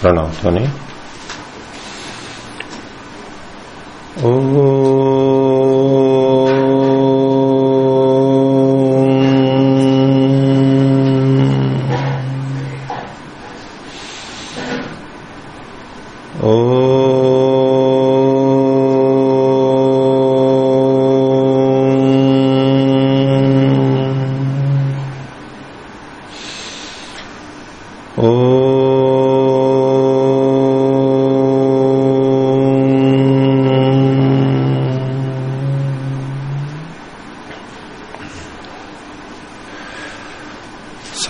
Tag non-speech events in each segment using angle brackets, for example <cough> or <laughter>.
प्रणाम ध्वनि।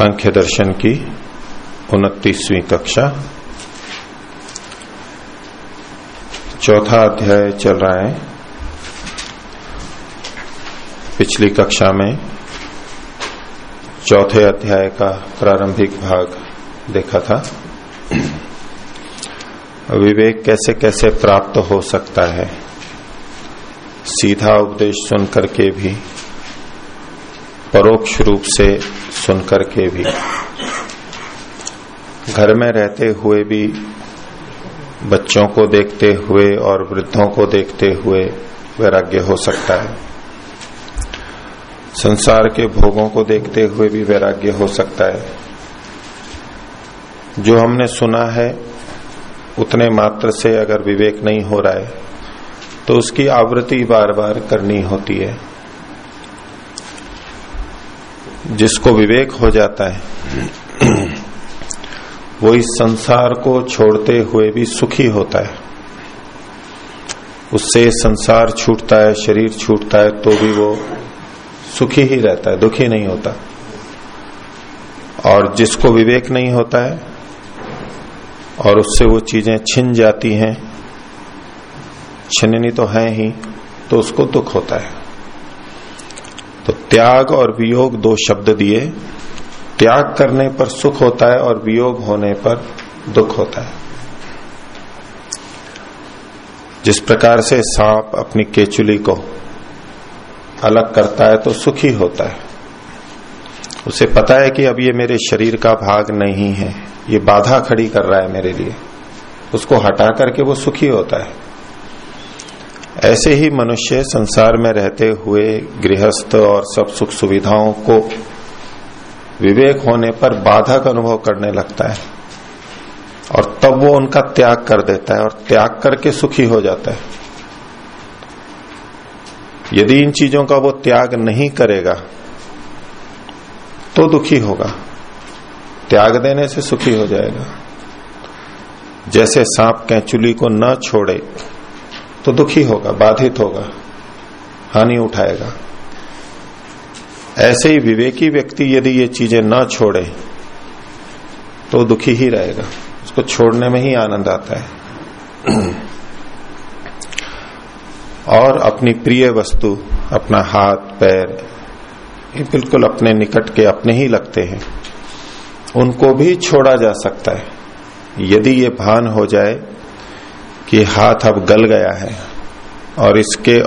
सांख्य दर्शन की उनतीसवीं कक्षा। चौथा अध्याय चल रहा है पिछली कक्षा में। चौथे अध्याय का प्रारंभिक भाग देखा था। विवेक कैसे कैसे प्राप्त हो सकता है? सीधा उपदेश सुन करके भी परोक्ष रूप से सुनकर के भी। घर में रहते हुए भी, बच्चों को देखते हुए और वृद्धों को देखते हुए वैराग्य हो सकता है। संसार के भोगों को देखते हुए भी वैराग्य हो सकता है। जो हमने सुना है, उतने मात्र से अगर विवेक नहीं हो रहा है तो उसकी आवृत्ति बार बार करनी होती है। जिसको विवेक हो जाता है। वो इस संसार को छोड़ते हुए भी सुखी होता है। उससे संसार छूटता है शरीर छूटता है तो भी वो सुखी ही रहता है दुखी नहीं होता। और जिसको विवेक नहीं होता है और उससे वो चीज़ें छिन जाती हैं छिननी तो है ही तो उसको दुख होता है। त्याग और वियोग दो शब्द दिए। त्याग करने पर सुख होता है और वियोग होने पर दुख होता है। जिस प्रकार से सांप अपनी केचुली को अलग करता है तो सुखी होता है। उसे पता है कि अब ये मेरे शरीर का भाग नहीं है। ये बाधा खड़ी कर रहा है मेरे लिए। उसको हटा करके वो सुखी होता है। ऐसे ही मनुष्य संसार में रहते हुए गृहस्थ और सब सुख सुविधाओं को विवेक होने पर बाधक अनुभव करने लगता है। और तब वो उनका त्याग कर देता है और त्याग करके सुखी हो जाता है। यदि इन चीज़ों का वो त्याग नहीं करेगा तो दुखी होगा। त्याग देने से सुखी हो जाएगा। जैसे सांप कैचुली को न छोड़े तो दुखी होगा, बाधित होगा, हानि उठाएगा। ऐसे ही विवेकी व्यक्ति यदि ये चीज़ें ना छोड़े तो दुखी ही रहेगा। उसको छोड़ने में ही आनंद आता है। और अपनी प्रिय वस्तु, अपना हाथ, पैर, ये बिल्कुल अपने निकट के अपने ही लगते हैं। उनको भी छोड़ा जा सकता है। यदि ये भान हो जाए कि हाथ अब गल गया है और इसके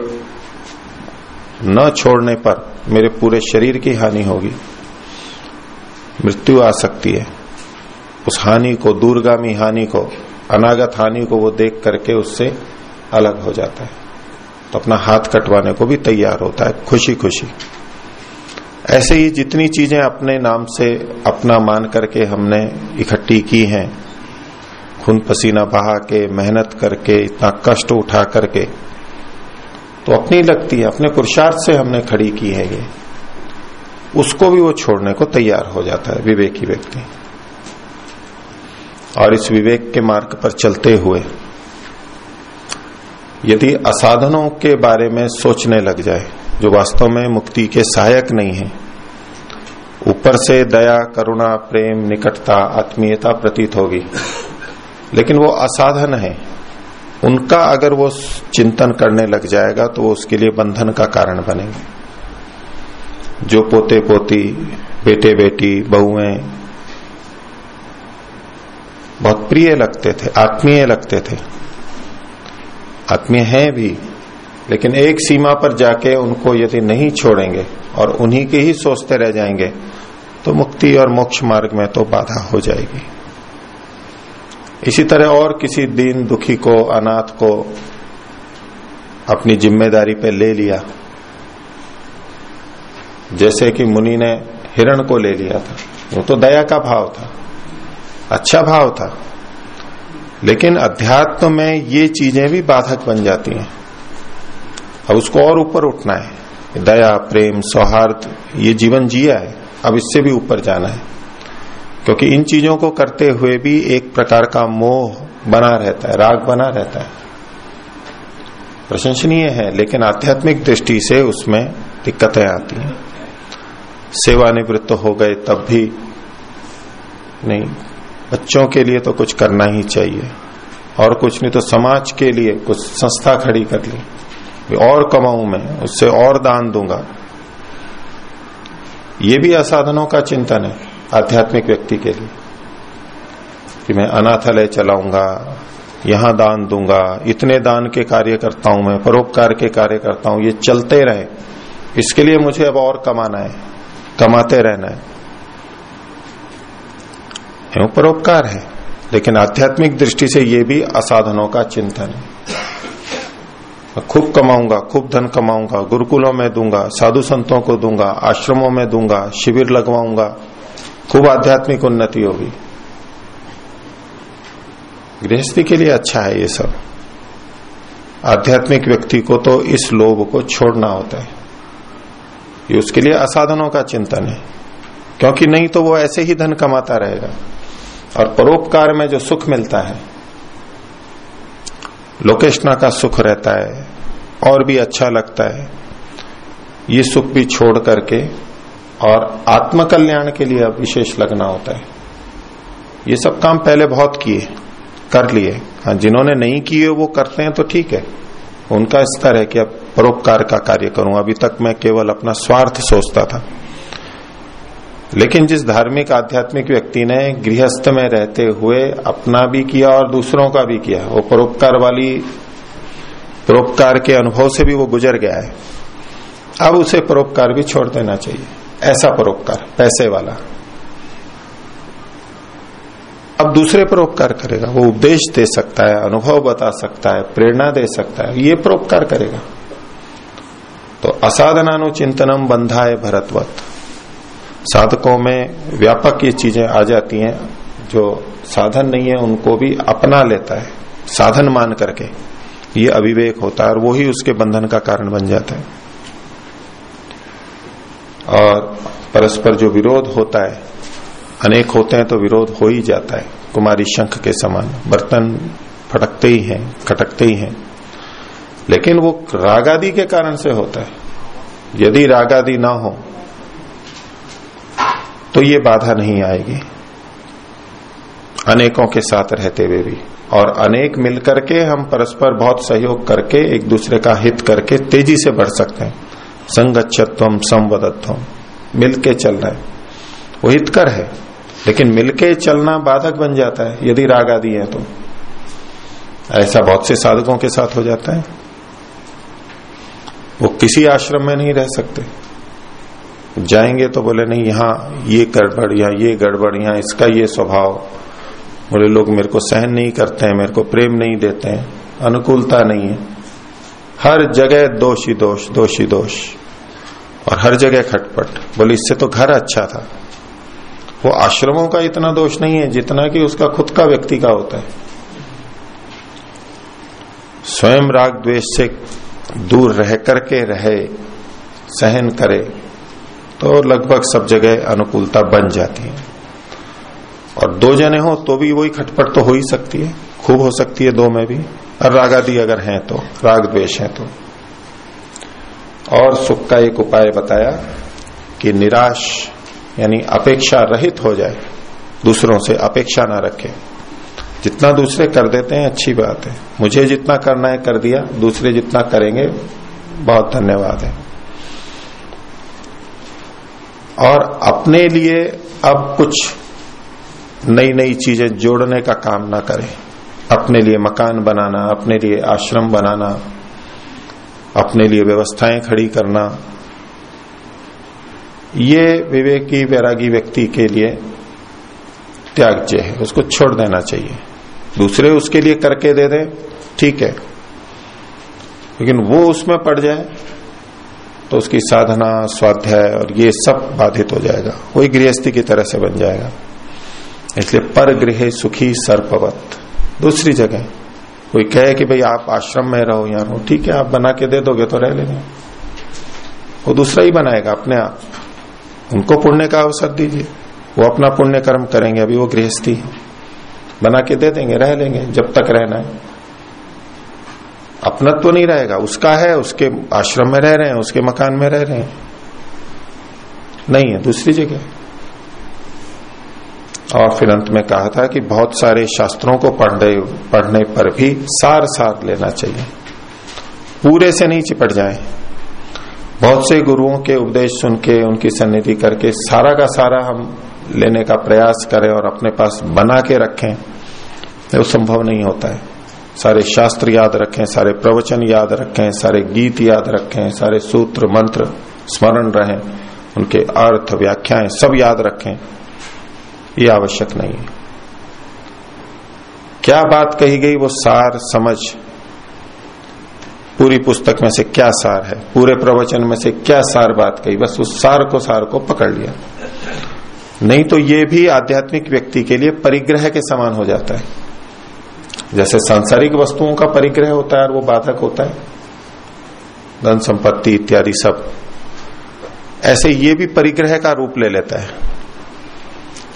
न छोड़ने पर मेरे पूरे शरीर की हानि होगी। मृत्यु आ सकती है। उस हानि को, दूरगामी हानि को, अनागत हानि को वो देख करके उससे अलग हो जाता है। तो अपना हाथ कटवाने को भी तैयार होता है खुशी खुशी ऐसे ही जितनी चीज़ें अपने नाम से अपना मान करके हमने इकट्ठी की हैं खून पसीना बहा के, मेहनत करके, इतना कष्ट उठा करके तो अपनी लगती है, अपने पुरुषार्थ से हमने खड़ी की है ये। उसको भी वो छोड़ने को तैयार हो जाता है, विवेकी व्यक्ति। और इस विवेक के मार्ग पर चलते हुए, यदि असाधनों के बारे में सोचने लग जाए, जो वास्तव में मुक्ति के सहायक नहीं है, ऊपर से दया, करुणा, प्रेम, निकटता, आत्मीयता प्रतीत होगी लेकिन वो असाधन है। उनका अगर वो चिंतन करने लग जाएगा तो वो उसके लिए बंधन का कारण बनेंगे। जो पोते पोती, बेटे बेटी, बहुएँ, बहुत प्रिय लगते थे, आत्मीय लगते थे। आत्मीय हैं भी, लेकिन एक सीमा पर जाके उनको यदि नहीं छोड़ेंगे और उन्हीं के ही सोचते रह जाएँगे तो मुक्ति और मोक्ष मार्ग में तो बाधा हो जाएगी। इसी तरह और किसी दीन दुखी को, अनाथ को अपनी ज़िम्मेदारी पे ले लिया। जैसे कि मुनि ने हिरण को ले लिया था। वो तो दया का भाव था अच्छा भाव था। लेकिन अध्यात्म में ये चीज़ें भी बाधक बन जाती हैं। अब उसको और ऊपर उठना है। दया, प्रेम, सौहार्द, ये जीवन जिया है। अब इससे भी ऊपर जाना है। क्योंकि इन चीज़ों को करते हुए भी एक प्रकार का मोह बना रहता है, राग बना रहता है। प्रशंसनीय है, लेकिन आध्यात्मिक दृष्टि से उसमें दिक्कतें आती हैं। सेवानिवृत्त हो गए तब भी नहीं। बच्चों के लिए तो कुछ करना ही चाहिए। और कुछ नहीं तो समाज के लिए कुछ संस्था खड़ी कर ली। और कमाऊं मैं, उससे और दान दूँगा। ये भी असाधनों का चिंतन है। आध्यात्मिक व्यक्ति के लिए। कि मैं अनाथालय चलाऊँगा, यहाँ दान दूँगा, इतने दान के कार्य करता हूँ मैं, परोपकार के कार्य करता हूँ ये चलते रहे। इसके लिए मुझे अब और कमाना है, कमाते रहना है। परोपकार है। लेकिन आध्यात्मिक दृष्टि से ये भी असाधनों का चिंतन है। खूब कमाऊँगा, खूब धन कमाऊँगा, गुरुकुलों में दूँगा, साधु संतों को दूँगा, आश्रमों में दूँगा, शिविर लगवाऊँगा खूब आध्यात्मिक उन्नति होगी। गृहस्थी के लिए अच्छा है ये सब। आध्यात्मिक व्यक्ति को तो इस लोभ को छोड़ना होता है। ये उसके लिए असाधनों का चिंतन है। क्योंकि नहीं तो वो ऐसे ही धन कमाता रहेगा। और परोपकार में जो सुख मिलता है लोकेशना का सुख रहता है और भी अच्छा लगता है। ये सुख भी छोड़ करके और आत्म कल्याण के लिए विशेष लगना होता है। ये सब काम पहले बहुत किए, कर लिए। हाँ जिन्होंने नहीं किए वो करते हैं तो ठीक है। उनका स्तर है कि अब परोपकार का कार्य करूँ। अभी तक मैं केवल अपना स्वार्थ सोचता था। लेकिन जिस धार्मिक आध्यात्मिक व्यक्ति ने गृहस्थ में रहते हुए अपना भी किया और दूसरों का भी किया, वो परोपकार वाली, परोपकार के अनुभव से भी वो गुजर गया है। अब उसे परोपकार भी छोड़ देना चाहिए। ऐसा परोपकार, पैसे वाला। अब दूसरे परोपकार करेगा। वो उपदेश दे सकता है, अनुभव बता सकता है, प्रेरणा दे सकता है, ये परोपकार करेगा। तो असाधनानुचिंतनम बंधा है भरतवत। साधकों में व्यापक ये चीज़ें आ जाती हैं, जो साधन नहीं है, उनको भी अपना लेता है, साधन मान करके। ये अविवेक होता है और वो ही उसके बंधन का कारण बन जाता है। और परस्पर जो विरोध होता है, अनेक होते हैं तो विरोध हो ही जाता है। कुमारी शंख के समान बर्तन फटकते ही हैं, खटकते ही हैं। लेकिन वो रागादि के कारण से होता है। यदि रागादि ना हो तो ये बाधा नहीं आएगी। अनेकों के साथ रहते हुए भी। और अनेक मिलकर के हम परस्पर बहुत सहयोग करके एक दूसरे का हित करके तेज़ी से बढ़ सकते हैं। संगच्छत्व, संवदत्व। मिलके चल रहा है। वो हितकर है। लेकिन मिलके चलना बाधक बन जाता है, यदि राग आदि है तो। ऐसा बहुत से साधकों के साथ हो जाता है। वो किसी आश्रम में नहीं रह सकते। जाएँगे तो बोले, नहीं, यहाँ ये गड़बड़ या ये गड़बड़, यहाँ इसका ये स्वभाव। बोले, लोग मेरे को सहन नहीं करते हैं, मेरे को प्रेम नहीं देते हैं, अनुकूलता नहीं है। हर जगह दोषी दोष दोषी दोष। और हर जगह खटपट। बोले, इससे तो घर अच्छा था। वो आश्रमों का इतना दोष नहीं है, जितना कि उसका खुद का व्यक्ति का होता है। स्वयं राग द्वेष से दूर रह करके रहे, सहन करे तो लगभग सब जगह अनुकूलता बन जाती है। और दो जने हो तो भी वही खटपट तो हो ही सकती है। खूब हो सकती है दो में भी। और रागादि अगर हैं तो राग द्वेष है तो। और सुख का एक उपाय बताया कि निराश, यानी अपेक्षा रहित हो जाए, दूसरों से अपेक्षा ना रखे। जितना दूसरे कर देते हैं, अच्छी बात है। मुझे जितना करना है, कर दिया। दूसरे जितना करेंगे, बहुत धन्यवाद है। और अपने लिए अब कुछ नई नई चीज़ें जोड़ने का काम ना करें। अपने लिए मकान बनाना, अपने लिए आश्रम बनाना, अपने लिए व्यवस्थाएँ खड़ी करना। ये विवेकी, वैरागी व्यक्ति के लिए त्याज्य है। उसको छोड़ देना चाहिए। दूसरे उसके लिए करके दे दे, ठीक है। लेकिन वो उसमें पड़ जाए तो उसकी साधना, स्वाध्याय और ये सब बाधित हो जाएगा। वही गृहस्थी की तरह से बन जाएगा। इसलिए पर गृह सुखी सर्पवत। दूसरी जगह। कोई कहे कि भाई आप आश्रम में रहो यहाँ रहो ठीक है, आप बना के दे दोगे तो रह लेंगे। वो दूसरा ही बनाएगा अपने आप। उनको पुण्य का अवसर दीजिए। वो अपना पुण्य कर्म करेंगे, अभी वो गृहस्थी बना के दे देंगे, रह लेंगे, जब तक रहना है। अपनत्व तो नहीं रहेगा। उसका है, उसके आश्रम में रह रहे हैं, उसके मकान में रह रहे हैं। नहीं है, दूसरी जगह। और फिर अंत में कहा था कि बहुत सारे शास्त्रों को पढ़ने पढ़ने पर भी सार सार लेना चाहिए। पूरे से नहीं चिपट जाए। बहुत से गुरुओं के उपदेश सुन के, उनकी सन्निधि करके सारा का सारा हम लेने का प्रयास करें और अपने पास बना के रखें वो तो संभव नहीं होता है। सारे शास्त्र याद रखें, सारे प्रवचन याद रखें, सारे गीत याद रखें, सारे सूत्र मंत्र स्मरण रहें, उनके अर्थ, व्याख्याएँ सब याद रखें। ये आवश्यक नहीं है। क्या बात कही गई वो सार समझ? पूरी पुस्तक में से क्या सार है? पूरे प्रवचन में से क्या सार बात कही? बस उस सार को सार को पकड़ लिया। नहीं तो ये भी आध्यात्मिक व्यक्ति के लिए परिग्रह के समान हो जाता है। जैसे सांसारिक वस्तुओं का परिग्रह होता है और वो बाधक होता है। धन संपत्ति इत्यादि सब। ऐसे ये भी परिग्रह का रूप ले लेता है।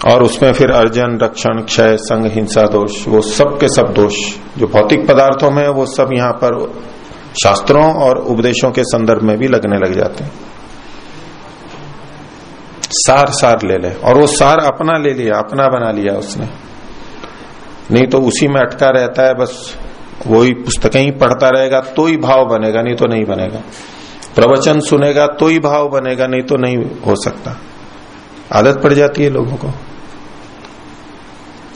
और उसमें फिर अर्जन, रक्षण, क्षय संग हिंसा, दोष, वो सब के सब दोष, जो भौतिक पदार्थों में, वो सब यहाँ पर शास्त्रों और उपदेशों के संदर्भ में भी लगने लग जाते हैं। सार सार ले ले। और वो सार अपना ले लिया, अपना बना लिया उसने। नहीं तो उसी में अटका रहता है, बस वही पुस्तकें ही पढ़ता रहेगा तो ही भाव बनेगा, नहीं तो नहीं बनेगा। प्रवचन सुनेगा तो ही भाव बनेगा, नहीं तो नहीं हो सकता। आदत पड़ जाती है लोगों को।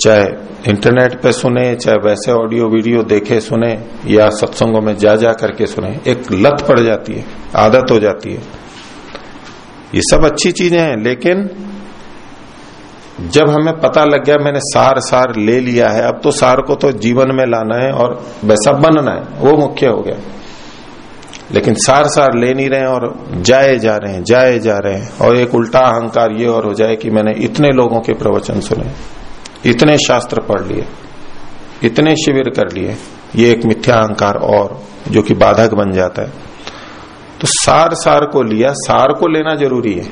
चाहे इंटरनेट पे सुने, चाहे वैसे ऑडियो वीडियो देखे, सुने, या सत्संगों में जा जा करके सुने, एक लत पड़ जाती है, आदत हो जाती है। ये सब अच्छी चीज़ें हैं, लेकिन जब हमें पता लग गया, मैंने सार सार ले लिया है, अब तो सार को तो जीवन में लाना है और वैसा बनना है, वो मुख्य हो गया। लेकिन सार सार ले नहीं रहे और जाए जा रहे हैं, जाए जा रहे हैं, और एक उल्टा अहंकार ये और हो जाए कि मैंने इतने लोगों के प्रवचन सुने। इतने शास्त्र पढ़ लिए, इतने शिविर कर लिए, ये एक मिथ्या अहंकार और जो कि बाधक बन जाता है। तो सार सार को लिया, सार को लेना ज़रूरी है।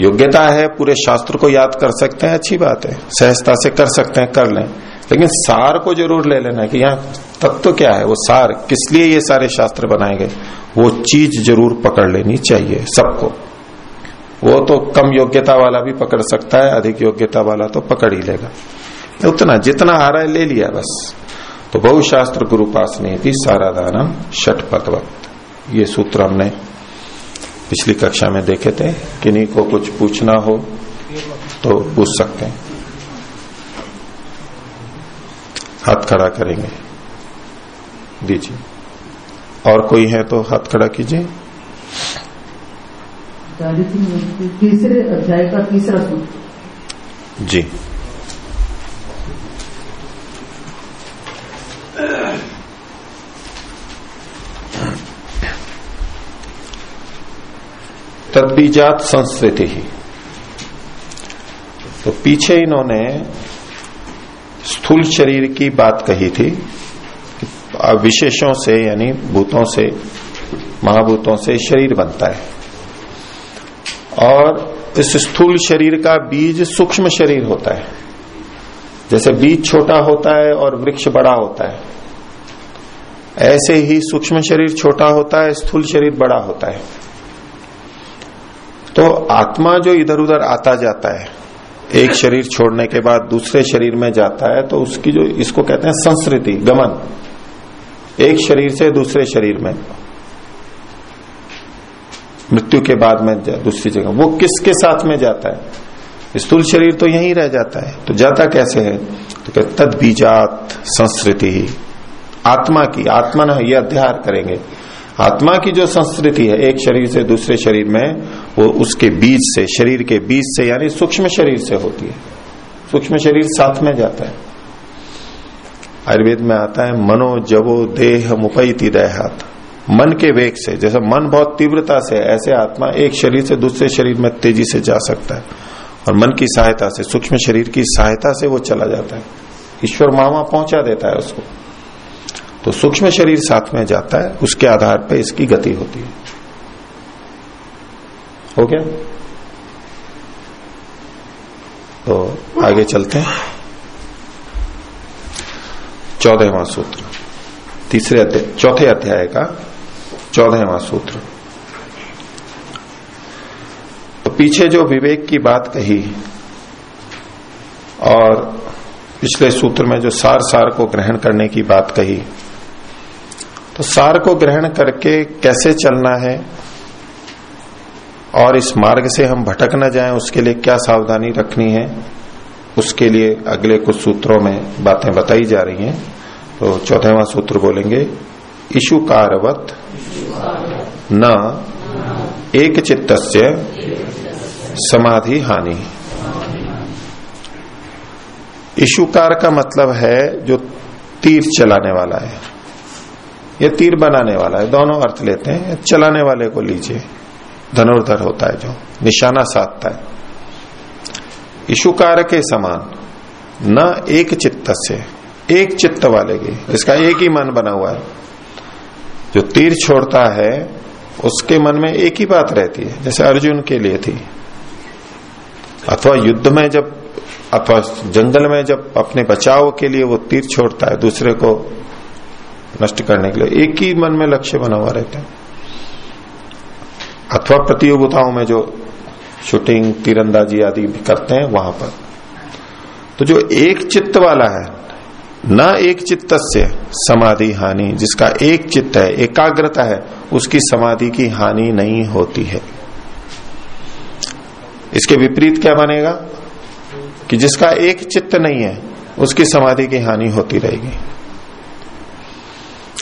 योग्यता है, पूरे शास्त्र को याद कर सकते हैं, अच्छी बात है। सहजता से कर सकते हैं, कर लें। लेकिन सार को ज़रूर ले लेना है कि यहाँ तत्व तो क्या है, वो सार किस लिए ये सारे शास्त्र बनाए गए? वो चीज़ ज़रूर पकड़ लेनी चाहिए सबको। वो तो कम योग्यता वाला भी पकड़ सकता है, अधिक योग्यता वाला तो पकड़ ही लेगा। उतना, जितना आ रहा है ले लिया बस। तो बहुशास्त्र गुरु पास नहीं थी सारा दानम षट वक्त ये सूत्र हमने पिछली कक्षा में देखे थे। किन्हीं को कुछ पूछना हो तो पूछ सकते हैं। हाथ खड़ा करेंगे। दीजिए। और कोई है तो हाथ खड़ा कीजिए। तीसरे अध्याय का तीसरा जी। तद्बीजात संस्कृति ही। तो पीछे इन्होंने स्थूल शरीर की बात कही थी विशेषों से यानी भूतों से, महाभूतों से शरीर बनता है। और इस स्थूल शरीर का बीज सूक्ष्म शरीर होता है। जैसे बीज छोटा होता है और वृक्ष बड़ा होता है। ऐसे ही सूक्ष्म शरीर छोटा होता है, स्थूल शरीर बड़ा होता है। तो आत्मा जो इधर उधर आता जाता है, एक शरीर छोड़ने के बाद दूसरे शरीर में जाता है तो उसकी जो, इसको कहते हैं संस्कृति, गमन। एक शरीर से दूसरे शरीर में। मृत्यु के बाद में दूसरी जगह। वो किसके साथ में जाता है? स्थूल शरीर तो यहीं रह जाता है। तो जाता कैसे है? तो तद बीजात संस्कृति। आत्मा की, आत्मा न ये अध्यार करेंगे। आत्मा की जो संस्कृति है, एक शरीर से दूसरे शरीर में, वो उसके बीज से, शरीर के बीज से, यानी सूक्ष्म शरीर से होती है। सूक्ष्म शरीर साथ में जाता है। आयुर्वेद में आता है, मनो जवो देह मुपैती देहात। मन के वेग से, जैसे मन बहुत तीव्रता से, ऐसे आत्मा एक शरीर से दूसरे शरीर में तेज़ी से जा सकता है। और मन की सहायता से, सूक्ष्म शरीर की सहायता से वो चला जाता है। ईश्वर मामा पहुँचा देता है उसको। तो सूक्ष्म शरीर साथ में जाता है, उसके आधार पर इसकी गति होती है। हो गया? तो आगे चलते हैं। चौदहवा सूत्र, तीसरे अध्याय चौथे अध्याय का चौदहवा सूत्र। तो पीछे जो विवेक की बात कही, और पिछले सूत्र में जो सार सार को ग्रहण करने की बात कही तो सार को ग्रहण करके कैसे चलना है, और इस मार्ग से हम भटक न जाएँ, उसके लिए क्या सावधानी रखनी है, उसके लिए अगले कुछ सूत्रों में बातें बताई जा रही हैं। तो चौथवा सूत्र बोलेंगे इशु कारवत न एक चित्त समाधि हानि इशुकार का मतलब है जो तीर चलाने वाला है। ये तीर बनाने वाला है। दोनों अर्थ लेते हैं। चलाने वाले को लीजिए। धनुर्धर होता है जो। निशाना साधता है। इशुकार के समान न एक चित्त से एक चित्त वाले की। इसका एक ही मन बना हुआ है। जो तीर छोड़ता है, उसके मन में एक ही बात रहती है, जैसे अर्जुन के लिए थी। अथवा युद्ध में जब, अथवा जंगल में जब अपने बचाव के लिए वो तीर छोड़ता है, दूसरे को नष्ट करने के लिए, एक ही मन में लक्ष्य बना हुआ रहता है। अथवा प्रतियोगिताओं में जो शूटिंग, तीरंदाजी आदि करते हैं, वहाँ पर। तो जो एक चित्त वाला है न एक चित्त से समाधि हानि, जिसका एक चित्त है, एकाग्रता है, उसकी समाधि की हानि नहीं होती है। इसके विपरीत क्या बनेगा? कि जिसका एक चित्त नहीं है, उसकी समाधि की हानि होती रहेगी।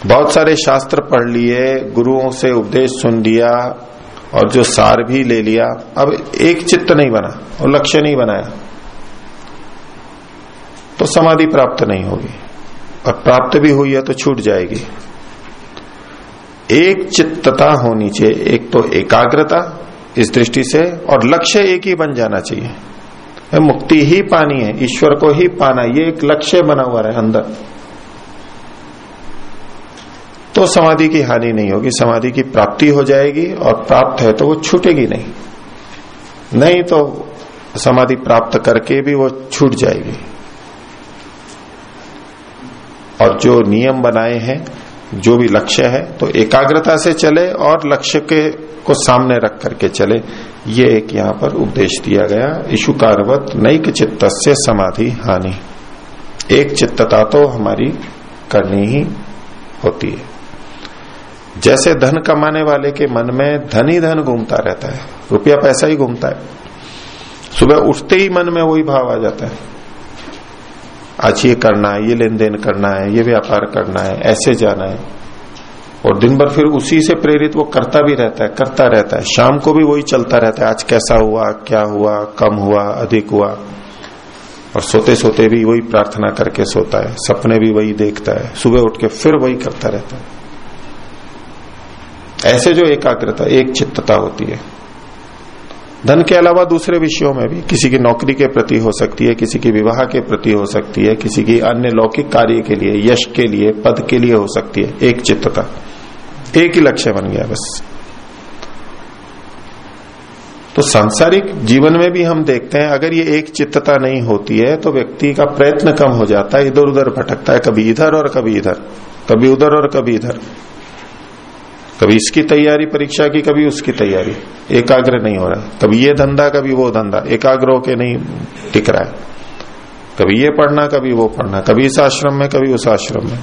बहुत सारे शास्त्र पढ़ लिए, गुरुओं से उपदेश सुन लिया, और जो सार भी ले लिया, अब एक चित्त नहीं बना, और लक्ष्य नहीं बनाया। तो समाधि प्राप्त नहीं होगी। और प्राप्त भी हुई है तो छूट जाएगी। एक चित्तता होनी चाहिए, एक तो एकाग्रता इस दृष्टि से, और लक्ष्य एक ही बन जाना चाहिए। मुक्ति ही पानी है, ईश्वर को ही पाना, ये एक लक्ष्य बना हुआ है अंदर। तो समाधि की हानि नहीं होगी, समाधि की प्राप्ति हो जाएगी, और प्राप्त है तो वो छूटेगी नहीं। नहीं तो समाधि प्राप्त करके भी वो छूट जाएगी। और जो नियम बनाए हैं, जो भी लक्ष्य है तो एकाग्रता से चले और लक्ष्य के, को सामने रख करके चले। ये एक यहाँ पर उपदेश दिया गया इशु कारवत नैक चित्त से समाधि हानि। एक चित्तता तो हमारी करनी ही होती है। जैसे धन कमाने वाले के मन में धन ही धन घूमता रहता है, रुपया पैसा ही घूमता है। सुबह उठते ही मन में वही भाव आ जाता है। आज ये करना है, ये लेन देन करना है, ये व्यापार करना है, ऐसे जाना है। और दिन भर फिर उसी से प्रेरित वो करता भी रहता है, करता रहता है। शाम को भी वही चलता रहता है, आज कैसा हुआ, क्या हुआ, कम हुआ, अधिक हुआ। और सोते सोते भी वही प्रार्थना करके सोता है, सपने भी वही देखता है, सुबह उठ के फिर वही करता रहता है। ऐसे जो एकाग्रता, एक चित्तता होती है। धन के अलावा दूसरे विषयों में भी किसी की नौकरी के प्रति हो सकती है, किसी की विवाह के प्रति हो सकती है, किसी की अन्य लौकिक कार्य के लिए, यश के लिए, पद के लिए हो सकती है। एक चित्तता एक ही लक्ष्य बन गया बस। तो सांसारिक जीवन में भी हम देखते हैं, अगर ये एक चित्तता नहीं होती है तो व्यक्ति का प्रयत्न कम हो जाता है इधर उधर भटकता है, कभी इधर और कभी इधर, कभी उधर और कभी इधर। कभी इसकी तैयारी, परीक्षा की, कभी उसकी तैयारी। एकाग्र नहीं हो रहा। कभी ये धंधा, कभी वो धंधा। एकाग्र होके नहीं टिक रहा है। कभी ये पढ़ना, कभी वो पढ़ना। कभी इस आश्रम में, कभी उस आश्रम में।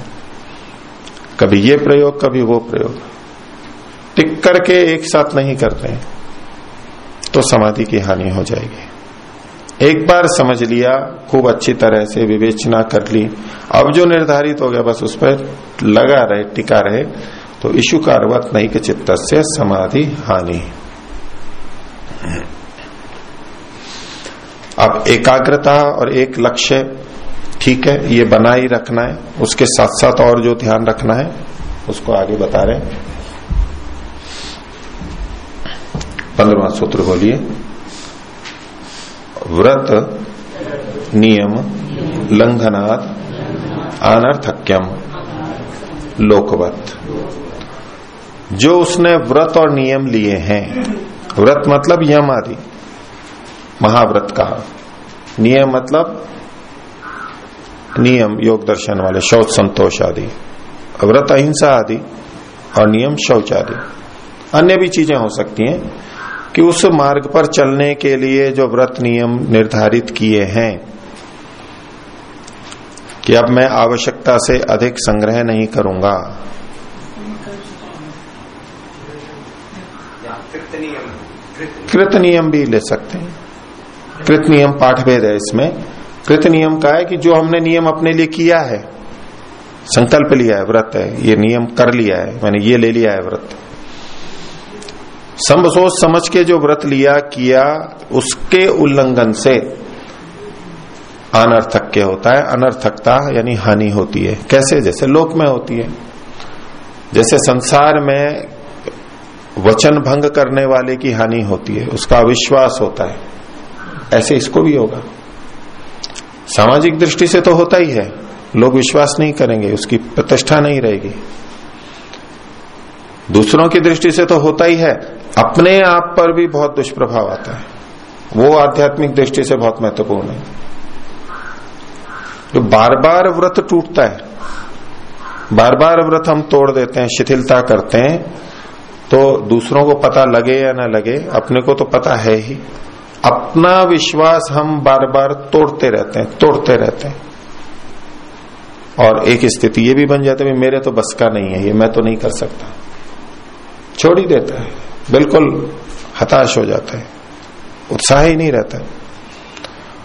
कभी ये प्रयोग, कभी वो प्रयोग। टिक करके एक साथ नहीं करते हैं तो समाधि की हानि हो जाएगी। एक बार समझ लिया, खूब अच्छी तरह से विवेचना कर ली। अब जो निर्धारित हो गया, बस उस पर लगा रहे, टिका रहे। तो इशु कारवत नहीं के चित्त से समाधि हानि। अब एकाग्रता और एक लक्ष्य ठीक है, ये बना ही रखना है, उसके साथ साथ और जो ध्यान रखना है, उसको आगे बता रहे पंद्रवा सूत्र बोलिए। व्रत नियम लंघनात् अनर्थक्यम, लोकवत। जो उसने व्रत और नियम लिए हैं। व्रत मतलब यम आदि महाव्रत का नियम मतलब नियम, योग दर्शन वाले, शौच संतोष आदि। व्रत अहिंसा आदि और नियम शौच आदि। अन्य भी चीज़ें हो सकती हैं कि उस मार्ग पर चलने के लिए जो व्रत नियम निर्धारित किए हैं कि अब मैं आवश्यकता से अधिक संग्रह नहीं करूँगा। कृत नियम भी ले सकते हैं। कृत नियम पाठ भेद है इसमें। कृत नियम का है कि जो हमने नियम अपने लिए किया है, संकल्प लिया है, व्रत है, ये नियम कर लिया है, मैंने ये ले लिया है व्रत। सम सोच समझ के जो व्रत लिया, किया, उसके उल्लंघन से अनर्थक्य होता है। अनर्थकता यानी हानि होती है। कैसे? जैसे लोक में होती है। जैसे संसार में वचन भंग करने वाले की हानि होती है, उसका अविश्वास होता है। ऐसे इसको भी होगा। सामाजिक दृष्टि से तो होता ही है। लोग विश्वास नहीं करेंगे, उसकी प्रतिष्ठा नहीं रहेगी। दूसरों की दृष्टि से तो होता ही है। अपने आप पर भी बहुत दुष्प्रभाव आता है। वो आध्यात्मिक दृष्टि से बहुत महत्वपूर्ण है। जो बार बार व्रत टूटता है बार बार व्रत हम तोड़ देते हैं, शिथिलता करते हैं तो दूसरों को पता लगे या ना लगे, अपने को तो पता है ही। अपना विश्वास हम बार बार तोड़ते रहते हैं, तोड़ते रहते हैं। और एक स्थिति ये भी बन जाती है मेरे तो बस का नहीं है, ये मैं तो नहीं कर सकता। छोड़ ही देता है, बिल्कुल हताश हो जाता है, उत्साह ही नहीं रहता। है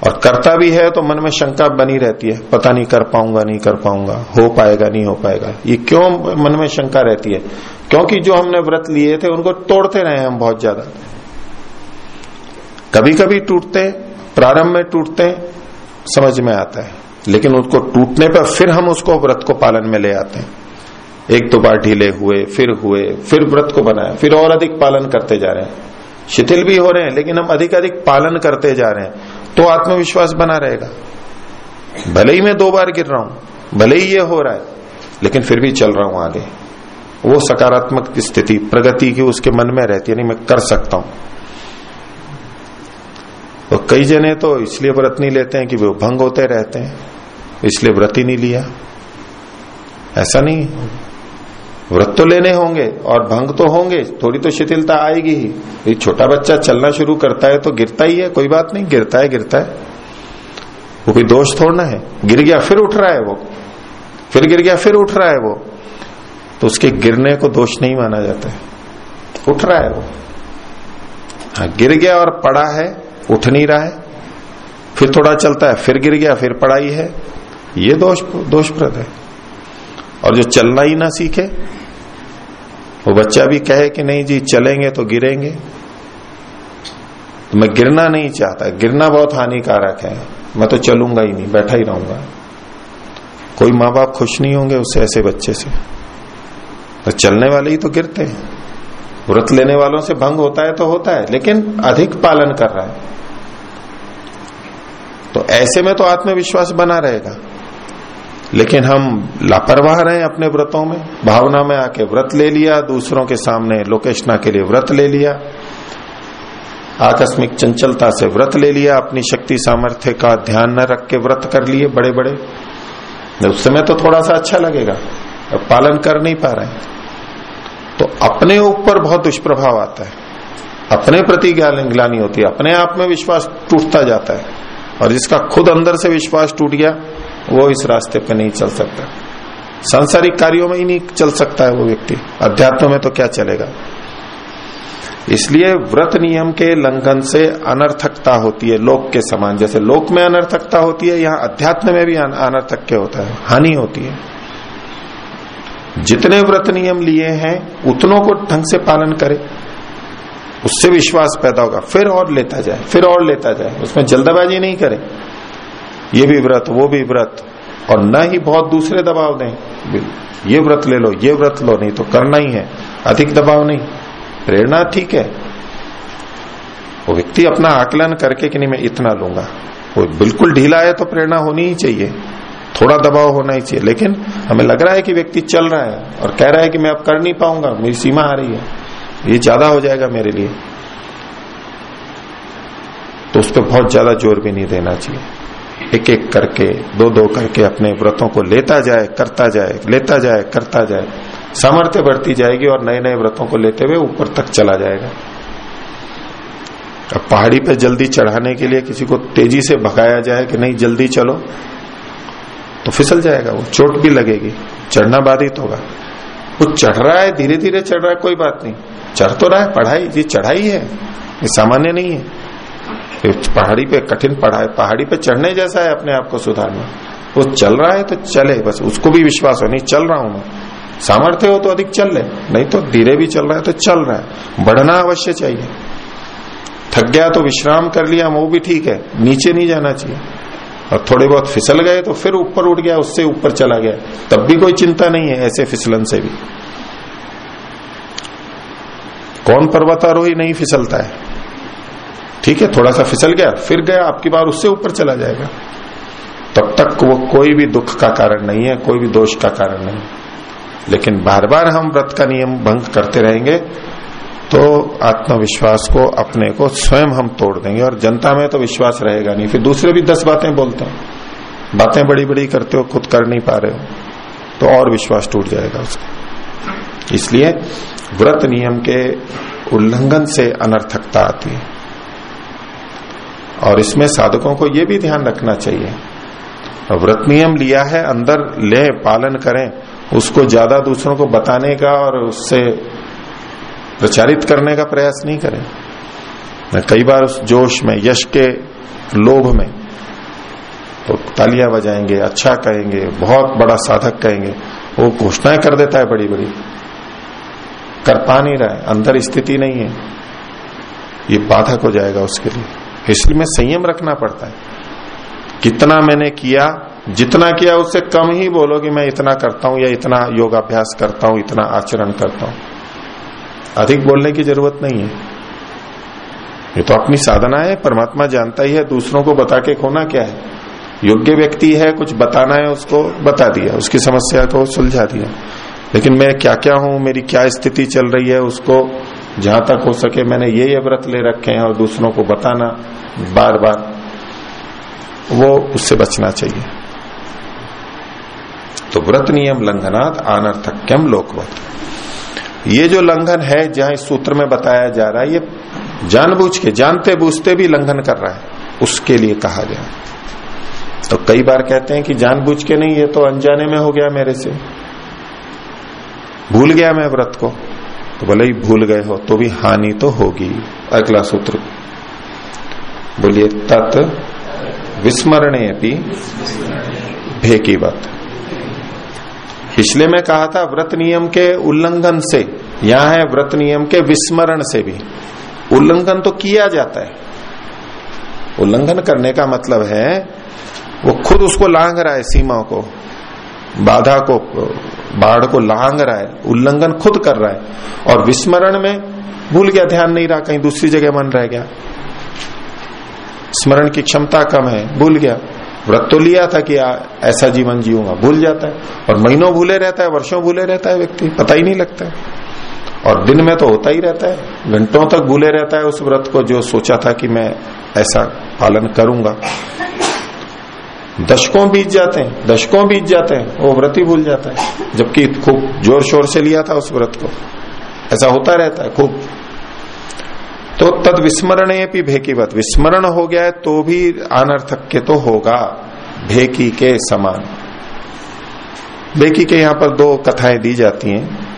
और करता भी है तो मन में शंका बनी रहती है, पता नहीं कर पाऊँगा, नहीं कर पाऊँगा, हो पाएगा, नहीं हो पाएगा। ये क्यों मन में शंका रहती है? क्योंकि जो हमने व्रत लिए थे, उनको तोड़ते रहे हम बहुत ज़्यादा। कभी कभी टूटते, प्रारंभ में टूटते, समझ में आता है। लेकिन उसको टूटने पर फिर हम उसको व्रत को पालन में ले आते हैं। एक दो बार ढीले हुए, फिर हुए, फिर व्रत को बनाए, फिर और अधिक पालन करते जा रहे हैं। शिथिल भी हो रहे हैं, लेकिन हम अधिक अधिक पालन करते जा रहे हैं। तो आत्मविश्वास बना रहेगा। भले ही मैं दो बार गिर रहा हूँ, भले ही ये हो रहा है, लेकिन फिर भी चल रहा हूँ आगे। वो सकारात्मक स्थिति प्रगति की उसके मन में रहती है नहीं मैं कर सकता हूँ। तो कई जने तो इसलिए व्रत नहीं लेते हैं कि वे भंग होते रहते हैं, इसलिए व्रत ही नहीं लिया। ऐसा नहीं। व्रत तो लेने होंगे और भंग तो होंगे, थोड़ी तो शिथिलता आएगी ही। ये छोटा बच्चा चलना शुरू करता है तो गिरता ही है, कोई बात नहीं, गिरता है गिरता है। वो कोई दोष थोड़ना है। गिर गया, फिर उठ रहा है वो। फिर गिर गया, फिर उठ रहा है वो। तो उसके गिरने को दोष नहीं माना जाता है। उठ रहा है वो। हाँ गिर गया और पड़ा है, उठ नहीं रहा है। फिर थोड़ा चलता है, फिर गिर गया, फिर पड़ाई है ये दोष, दोषप्रद है। और जो चलना ही ना सीखे, वो बच्चा भी कहे कि नहीं जी, चलेंगे तो गिरेंगे। तो मैं गिरना नहीं चाहता। गिरना बहुत हानिकारक है। मैं तो चलूँगा ही नहीं, बैठा ही रहूँगा। कोई माँ बाप खुश नहीं होंगे उससे ऐसे बच्चे से। तो चलने वाले ही तो गिरते हैं। व्रत लेने वालों से भंग होता है तो होता है, लेकिन अधिक पालन कर रहा है। तो ऐसे में तो आत्मविश्वास बना रहेगा। लेकिन हम लापरवाह रहे अपने व्रतों में, भावना में आके व्रत ले लिया, दूसरों के सामने लोकेशना के लिए व्रत ले लिया, आकस्मिक चंचलता से व्रत ले लिया, अपनी शक्ति सामर्थ्य का ध्यान न रख के व्रत कर लिए बड़े बड़े उस समय तो थोड़ा सा अच्छा लगेगा पालन कर नहीं पा रहे तो अपने ऊपर बहुत दुष्प्रभाव आता है। अपने प्रति ग्लानी होती है अपने आप में विश्वास टूटता जाता है। और जिसका खुद अंदर से विश्वास टूट गया, वो इस रास्ते पे नहीं चल सकता। सांसारिक कार्यों में ही नहीं चल सकता है वो व्यक्ति। अध्यात्म में तो क्या चलेगा? इसलिए व्रत नियम के लंघन से अनर्थकता होती है लोक के समान। जैसे लोक में अनर्थकता होती है, यहाँ अध्यात्म में भी अनर्थक्य होता है? हानि होती है। जितने व्रत नियम लिए हैं, उतनों को ढंग से पालन करे। उससे विश्वास पैदा होगा। फिर और लेता जाए, फिर और लेता जाए। उसमें जल्दबाजी नहीं करे। ये भी व्रत, वो भी व्रत। और न ही बहुत दूसरे दबाव दें। ये व्रत ले लो, ये व्रत लो, नहीं तो करना ही है। अधिक दबाव नहीं। प्रेरणा ठीक है। वो व्यक्ति अपना आकलन करके कि नहीं, मैं इतना लूँगा। वो बिल्कुल ढीला है तो प्रेरणा होनी ही चाहिए। थोड़ा दबाव होना ही चाहिए। लेकिन हमें लग रहा है कि व्यक्ति चल रहा है और कह रहा है कि मैं अब कर नहीं पाऊँगा, मेरी सीमा आ रही है। ये ज़्यादा हो जाएगा मेरे लिए। तो उस पर बहुत ज़्यादा ज़ोर भी नहीं देना चाहिए। एक एक करके दो दो करके अपने व्रतों को लेता जाए, करता जाए, लेता जाए, करता जाए। सामर्थ्य बढ़ती जाएगी और नए नए व्रतों को लेते हुए ऊपर तक चला जाएगा। अब पहाड़ी पे जल्दी चढ़ाने के लिए किसी को तेज़ी से भगाया जाए कि नहीं, जल्दी चलो। तो फिसल जाएगा, वो चोट भी लगेगी। चढ़ना बाधित होगा। वो चढ़ रहा है धीरे धीरे चढ़ रहा है, कोई बात नहीं। चढ़ तो रहा है, पढ़ाई जी चढ़ाई है। ये सामान्य नहीं है। पहाड़ी पे, कठिन पढ़ाई, पहाड़ी पे चढ़ने जैसा है अपने आप को सुधारना। वो चल रहा है तो चले, बस उसको भी विश्वास हो, नहीं, चल रहा हूँ मैं। सामर्थ्य हो तो अधिक चल ले, नहीं तो धीरे भी चल रहा है तो चल रहा है। बढ़ना अवश्य चाहिए। थक गया तो विश्राम कर लिया, वो भी ठीक है। नीचे नहीं जाना चाहिए। और थोड़े बहुत फिसल गए तो फिर ऊपर उठ गया, उससे ऊपर चला गया। तब भी कोई चिंता नहीं है ऐसे फिसलन से भी। कौन पर्वतारोही नहीं फिसलता है? ठीक है, थोड़ा सा फिसल गया, फिर गया, आपकी बार उससे ऊपर चला जाएगा। तब तक वो कोई भी दुख का कारण नहीं है, कोई भी दोष का कारण नहीं। लेकिन बार बार हम व्रत का नियम भंग करते रहेंगे तो आत्मविश्वास को अपने को स्वयं हम तोड़ देंगे और जनता में तो विश्वास रहेगा नहीं, फिर दूसरे भी दस बातें बोलते हैं। बातें बड़ी बड़ी करते हो, खुद कर नहीं पा रहे हो तो और विश्वास टूट जाएगा उसका। इसलिए व्रत नियम के उल्लंघन से अनर्थकता आती है। और इसमें साधकों को यह भी ध्यान रखना चाहिए, व्रत नियम लिया है, अंदर ले, पालन करें, उसको ज़्यादा दूसरों को बताने का और उससे प्रचारित करने का प्रयास नहीं करें। मैं कई बार उस जोश में, यश के लोभ में तो तालियाँ बजाएँगे अच्छा कहेंगे, बहुत बड़ा साधक कहेंगे, वो घोषणाएँ कर देता है बड़ी बड़ी कर पा नहीं रहा है, अंदर स्थिति नहीं है। ये बाधक हो जाएगा उसके लिए। इसलिए मैं संयम रखना पड़ता है। कितना मैंने किया, जितना किया, उससे कम ही बोलो कि मैं इतना करता हूँ या इतना योगाभ्यास करता हूँ, इतना आचरण करता हूँ। अधिक बोलने की ज़रूरत नहीं है। ये तो अपनी साधना है, परमात्मा जानता ही है, दूसरों को बता के खोना क्या है? योग्य व्यक्ति है, कुछ बताना है उसको, बता दिया। उसकी समस्या को सुलझा दिया। लेकिन मैं क्या क्या हूँ, मेरी क्या स्थिति चल रही है, उसको जहाँ तक हो सके मैंने ये ये व्रत ले रखे हैं और दूसरों को बताना बार बार वो उससे बचना चाहिए। तो व्रत नियम लंघनात् अनर्थक्यम लोकवत। ये जो लंघन है, जहाँ इस सूत्र में बताया जा रहा है, ये जानबूझ के जानते बूझते भी लंघन कर रहा है, उसके लिए कहा गया तो कई बार कहते हैं कि जानबूझ के नहीं, ये तो अनजाने में हो गया मेरे से। भूल गया मैं व्रत को। तो भले ही भूल गए हो तो भी हानि तो होगी। अगला सूत्र। बोलिए, तत् विस्मरणे भी भे की बात। पिछले में कहा था व्रत नियम के उल्लंघन से, यहाँ है व्रत नियम के विस्मरण से भी। उल्लंघन तो किया जाता है। उल्लंघन करने का मतलब है, वो खुद उसको लांग रहा है सीमा को, बाधा को, बाढ़ को लांग रहा है, उल्लंघन खुद कर रहा है। और विस्मरण में भूल गया, ध्यान नहीं रहा, कहीं दूसरी जगह मन रह गया। स्मरण की क्षमता कम है, भूल गया। व्रत तो लिया था कि आ, ऐसा जीवन जीऊँगा। भूल जाता है। और महीनों भूले रहता है वर्षों भूले रहता है व्यक्ति पता ही नहीं लगता है। और दिन में तो होता ही रहता है। घंटों तक भूले रहता है उस व्रत को जो सोचा था कि मैं ऐसा पालन करूँगा। दशकों बीत जाते हैं दशकों बीत जाते हैं वो व्रत ही भूल जाता है। जबकि खूब ज़ोर शोर से लिया था उस व्रत को। ऐसा होता रहता है खूब। तो तद विस्मरण भी भेकीवत। विस्मरण हो गया है तो भी अनर्थक के तो होगा। भेकी के समान। भेकी के यहाँ पर दो कथाएँ दी जाती हैं।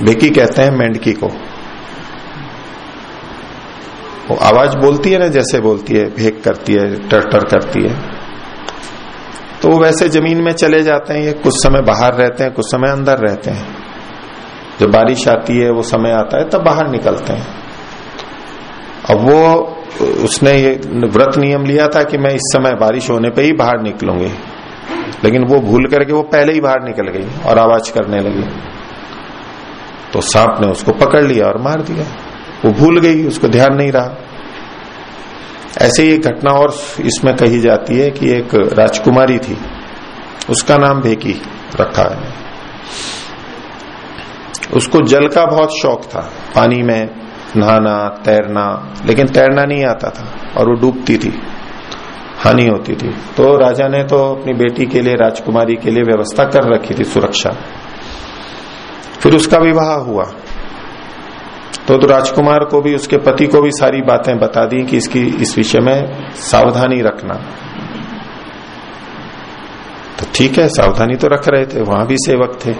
भेकी कहते हैं मेंढकी को। वो आवाज़ बोलती है ना, जैसे बोलती है, भेक करती है टर टर करती है। तो वो वैसे ज़मीन में चले जाते हैं, ये कुछ समय बाहर रहते हैं, कुछ समय अंदर रहते हैं। जब बारिश आती है, वो समय आता है, तब बाहर निकलते हैं। अब वो, उसने ये व्रत नियम लिया था कि मैं इस समय बारिश होने पे ही बाहर निकलूँगी। लेकिन वो भूल करके वो पहले ही बाहर निकल गई और आवाज़ करने लगी। तो सांप ने उसको पकड़ लिया और मार दिया। वो भूल गई, उसको ध्यान नहीं रहा। ऐसे ही एक घटना और इसमें कही जाती है कि एक राजकुमारी थी। उसका नाम भेकी रखा है। उसको जल का बहुत शौक था। पानी में नहाना तैरना लेकिन तैरना नहीं आता था और वो डूबती थी हानि होती थी। तो राजा ने तो अपनी बेटी के लिए राजकुमारी के लिए व्यवस्था कर रखी थी सुरक्षा। फिर उसका विवाह हुआ। तो, तो राजकुमार को भी उसके पति को भी सारी बातें बता दी कि इसकी इस विषय में सावधानी रखना। तो ठीक है सावधानी तो रख रहे थे वहाँ भी सेवक थे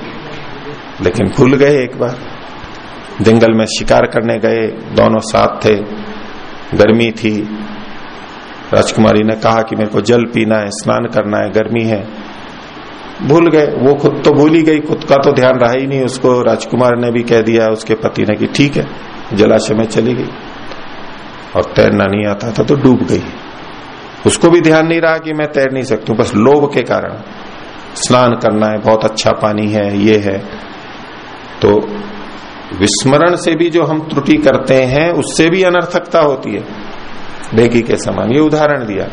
लेकिन भूल गए एक बार। जंगल में शिकार करने गए। दोनों साथ थे। गर्मी थी। राजकुमारी ने कहा कि मेरे को जल पीना है, स्नान करना है, गर्मी है। भूल गए। वो खुद तो भूल ही गई। खुद का तो ध्यान रहा ही नहीं उसको। राजकुमार ने भी कह दिया उसके पति ने कि, ठीक है, जलाशय में चली गई। और तैरना नहीं आता था तो डूब गई। उसको भी ध्यान नहीं रहा कि मैं तैर नहीं सकती बस लोभ के कारण। स्नान करना है, बहुत अच्छा पानी है, ये है। तो विस्मरण से भी जो हम त्रुटि करते हैं, उससे भी अनर्थकता होती है। बेगी के समान, ये उदाहरण दिया।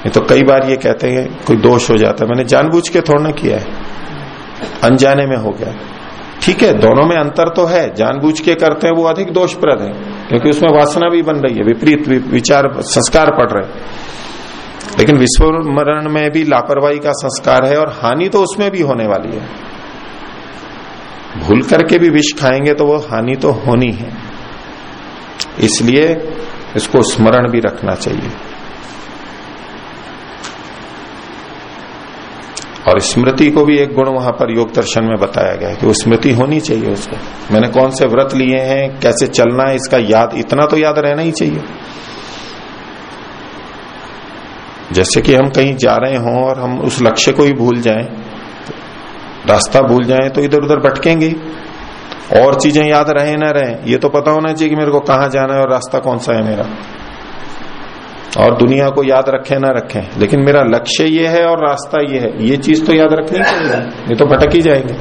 ये तो कई बार ये कहते हैं, कोई दोष हो जाता है, मैंने जानबूझ के थोड़ा ना किया है। अनजाने में हो गया। ठीक है, दोनों में अंतर तो है, जानबूझ के करते हैं, वो अधिक दोषप्रद है, क्योंकि उसमें वासना भी बन रही है, विपरीत विचार, संस्कार पड़ रहे लेकिन विस्मरण में भी लापरवाही का संस्कार है, और हानि तो उसमें भी होने वाली है। भूल करके भी विष खाएँगे तो वो हानि तो होनी है। इसलिए इसको स्मरण भी रखना चाहिए। और स्मृति को भी एक गुण वहाँ पर योग दर्शन में बताया गया है कि वो स्मृति होनी चाहिए उसको। मैंने कौन से व्रत लिए हैं, कैसे चलना है, इसका याद, इतना तो याद रहना ही चाहिए। जैसे कि हम कहीं जा रहे हों और हम उस लक्ष्य को ही भूल जाएँ रास्ता भूल जाए तो इधर उधर भटकेंगे। और चीज़ें याद रहे ना रहे। ये तो पता होना चाहिए कि मेरे को कहाँ जाना है और रास्ता कौन सा है मेरा। और दुनिया को याद रखें ना रखें। लेकिन मेरा लक्ष्य ये है और रास्ता ये है। ये चीज़ तो याद रखनी चाहिए ये तो भटक ही जाएँगे।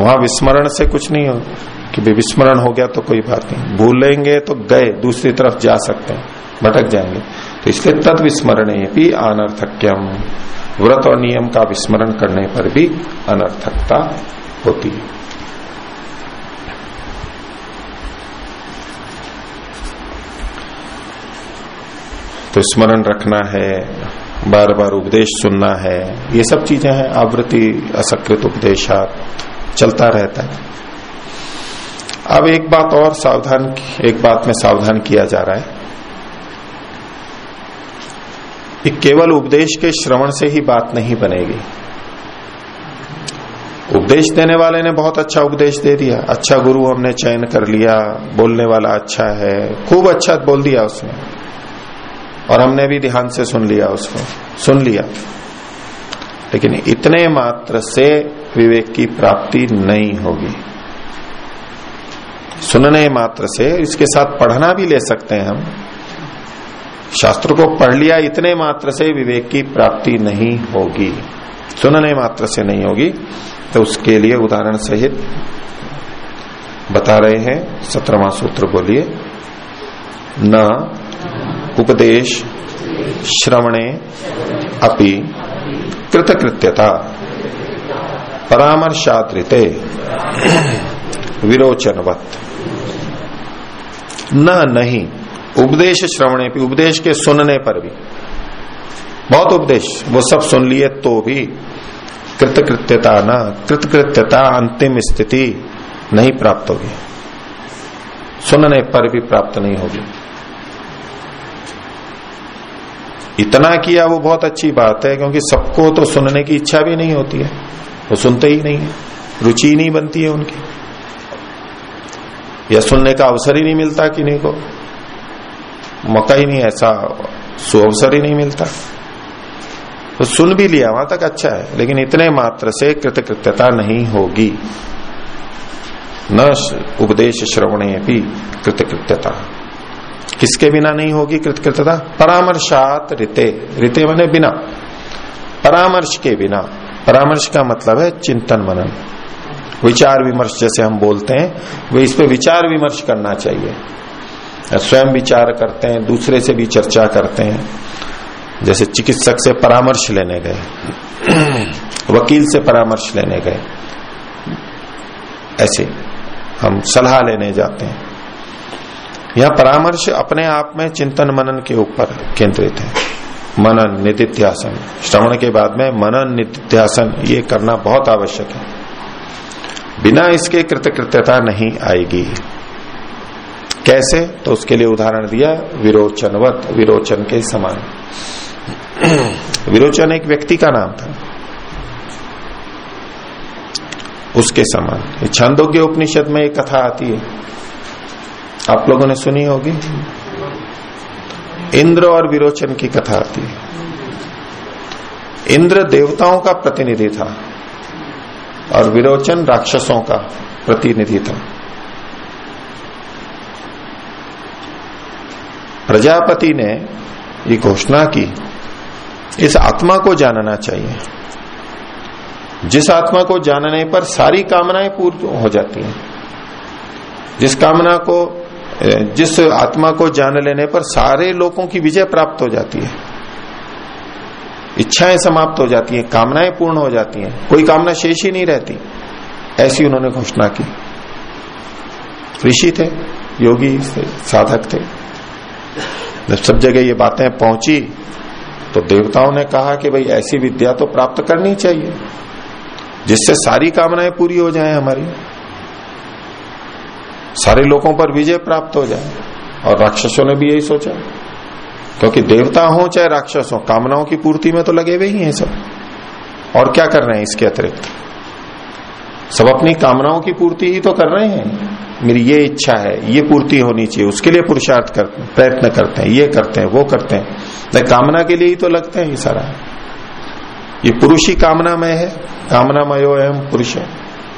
वहाँ विस्मरण से कुछ नहीं हो। कि भाई विस्मरण हो गया तो कोई बात नहीं। भूलेंगे तो गए, दूसरी तरफ़ जा सकते हैं। भटक जाएँगे। तो इसलिए तद विस्मरण भी अनर्थक्यम व्रत और नियम का विस्मरण करने पर भी अनर्थकता होती है। तो स्मरण रखना है बार बार उपदेश सुनना है, ये सब चीज़ें हैं, आवृत्ति, असकृत उपदेशात चलता रहता है। अब एक बात और सावधान, एक बात में सावधान किया जा रहा है। कि केवल उपदेश के श्रवण से ही बात नहीं बनेगी। उपदेश देने वाले ने बहुत अच्छा उपदेश दे दिया। अच्छा गुरु हमने चयन कर लिया, बोलने वाला अच्छा है। खूब अच्छा बोल दिया उसने। और हमने भी ध्यान से सुन लिया उसको। सुन लिया। लेकिन इतने मात्र से विवेक की प्राप्ति नहीं होगी। सुनने मात्र से इसके साथ पढ़ना भी ले सकते हैं हम। शास्त्र को पढ़ लिया, इतने मात्र से विवेक की प्राप्ति नहीं होगी। सुनने मात्र से नहीं होगी तो उसके लिए उदाहरण सहित बता रहे हैं सत्रवा सूत्र बोलिए, न उपदेश श्रवणे अपि कृतकृत्यता परामर्शात्रिते विरोचनवत। न, नहीं उपदेश श्रवणे भी, उपदेश के सुनने पर भी। बहुत उपदेश, वो सब सुन लिए तो भी। कृतकृत्यता न, कृतकृत्यता अंतिम स्थिति नहीं प्राप्त होगी। सुनने पर भी प्राप्त नहीं होगी। इतना किया वो बहुत अच्छी बात है, क्योंकि सबको तो सुनने की इच्छा भी नहीं होती है। वो सुनते ही नहीं है। रुचि नहीं बनती है उनकी। या सुनने का अवसर ही नहीं मिलता किन्हीं को। मौका ही नहीं, ऐसा सुअवसर ही नहीं मिलता। तो सुन भी लिया, वहाँ तक अच्छा है, लेकिन इतने मात्र से कृतकृत्यता नहीं होगी। न उपदेश श्रवणे भी कृतकृत्यता। किसके बिना नहीं होगी कृतकृत्यता? परामर्शात रिते। रिते मने बिना। परामर्श के बिना। परामर्श का मतलब है चिंतन मनन। विचार विमर्श जैसे हम बोलते हैं, वे इस पे विचार विमर्श करना चाहिए। स्वयं विचार करते हैं, दूसरे से भी चर्चा करते हैं। जैसे चिकित्सक से परामर्श लेने गए, <clears throat> वकील से परामर्श लेने गए। ऐसे हम सलाह लेने जाते हैं। यह परामर्श अपने आप में चिंतन मनन के ऊपर केंद्रित है। मनन निधिध्यासन श्रवण के बाद में मनन निधिध्यासन ये करना बहुत आवश्यक है। बिना इसके कृतकृत्यता नहीं आएगी। कैसे? तो उसके लिए उदाहरण दिया, विरोचनवत, विरोचन के समान। विरोचन एक व्यक्ति का नाम था। उसके समान। छांदोग्य उपनिषद में एक कथा आती है। आप लोगों ने सुनी होगी? इंद्र और विरोचन की कथा आती है। इंद्र देवताओं का प्रतिनिधि था और विरोचन राक्षसों का प्रतिनिधि था। प्रजापति ने ये घोषणा की, इस आत्मा को जानना चाहिए। जिस आत्मा को जानने पर सारी कामनाएँ पूर्ण हो जाती हैं। जिस कामना को जिस आत्मा को जान लेने पर सारे लोगों की विजय प्राप्त हो जाती है। इच्छाएँ समाप्त हो जाती हैं, कामनाएँ पूर्ण हो जाती हैं। कोई कामना शेष ही नहीं रहती। ऐसी उन्होंने घोषणा की। ऋषि थे, योगी थे, साधक थे। जब सब जगह ये बातें पहुँची तो देवताओं ने कहा कि भाई ऐसी विद्या तो प्राप्त करनी चाहिए, जिससे सारी कामनाएँ पूरी हो जाएँ हमारी। सारे लोगों पर विजय प्राप्त हो जाए, और राक्षसों ने भी यही सोचा। क्योंकि देवता हो चाहे राक्षस हो, कामनाओं की पूर्ति में तो लगे हुए ही हैं सब। और क्या कर रहे हैं इसके अतिरिक्त? सब अपनी कामनाओं की पूर्ति ही तो कर रहे हैं। मेरी ये इच्छा है, ये पूर्ति होनी चाहिए, उसके लिए पुरुषार्थ कर, प्रयत्न करते हैं, ये करते हैं, वो करते हैं। कामना के लिए ही तो लगते हैं ये सारा। ये पुरुष ही कामनामय है, कामनामयो एवं पुरुष है।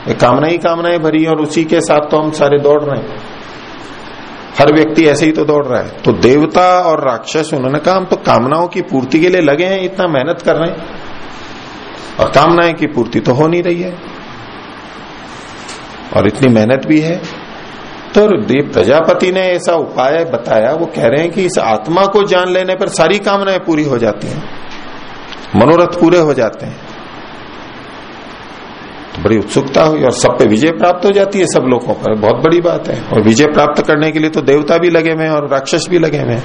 ये कामना ही कामनाएँ भरी है और उसी के साथ तो हम सारे दौड़ रहे हैं। हर व्यक्ति ऐसे ही तो दौड़ रहा है। तो देवता और राक्षस, उन्होंने कहा, हम तो कामनाओं की पूर्ति के लिए लगे हैं, इतना मेहनत कर रहे हैं। और कामनाएँ की पूर्ति तो हो नहीं रही है। और इतनी मेहनत भी है तो प्रजापति ने ऐसा उपाय बताया, वो कह रहे हैं कि इस आत्मा को जान लेने पर सारी कामनाएँ पूरी हो जाती हैं। मनोरथ पूरे हो जाते हैं। तो बड़ी उत्सुकता हुई और सब पे विजय प्राप्त हो जाती है सब लोगों पर। बहुत बड़ी बात है। और विजय प्राप्त करने के लिए तो देवता भी लगे हुए और राक्षस भी लगे हुए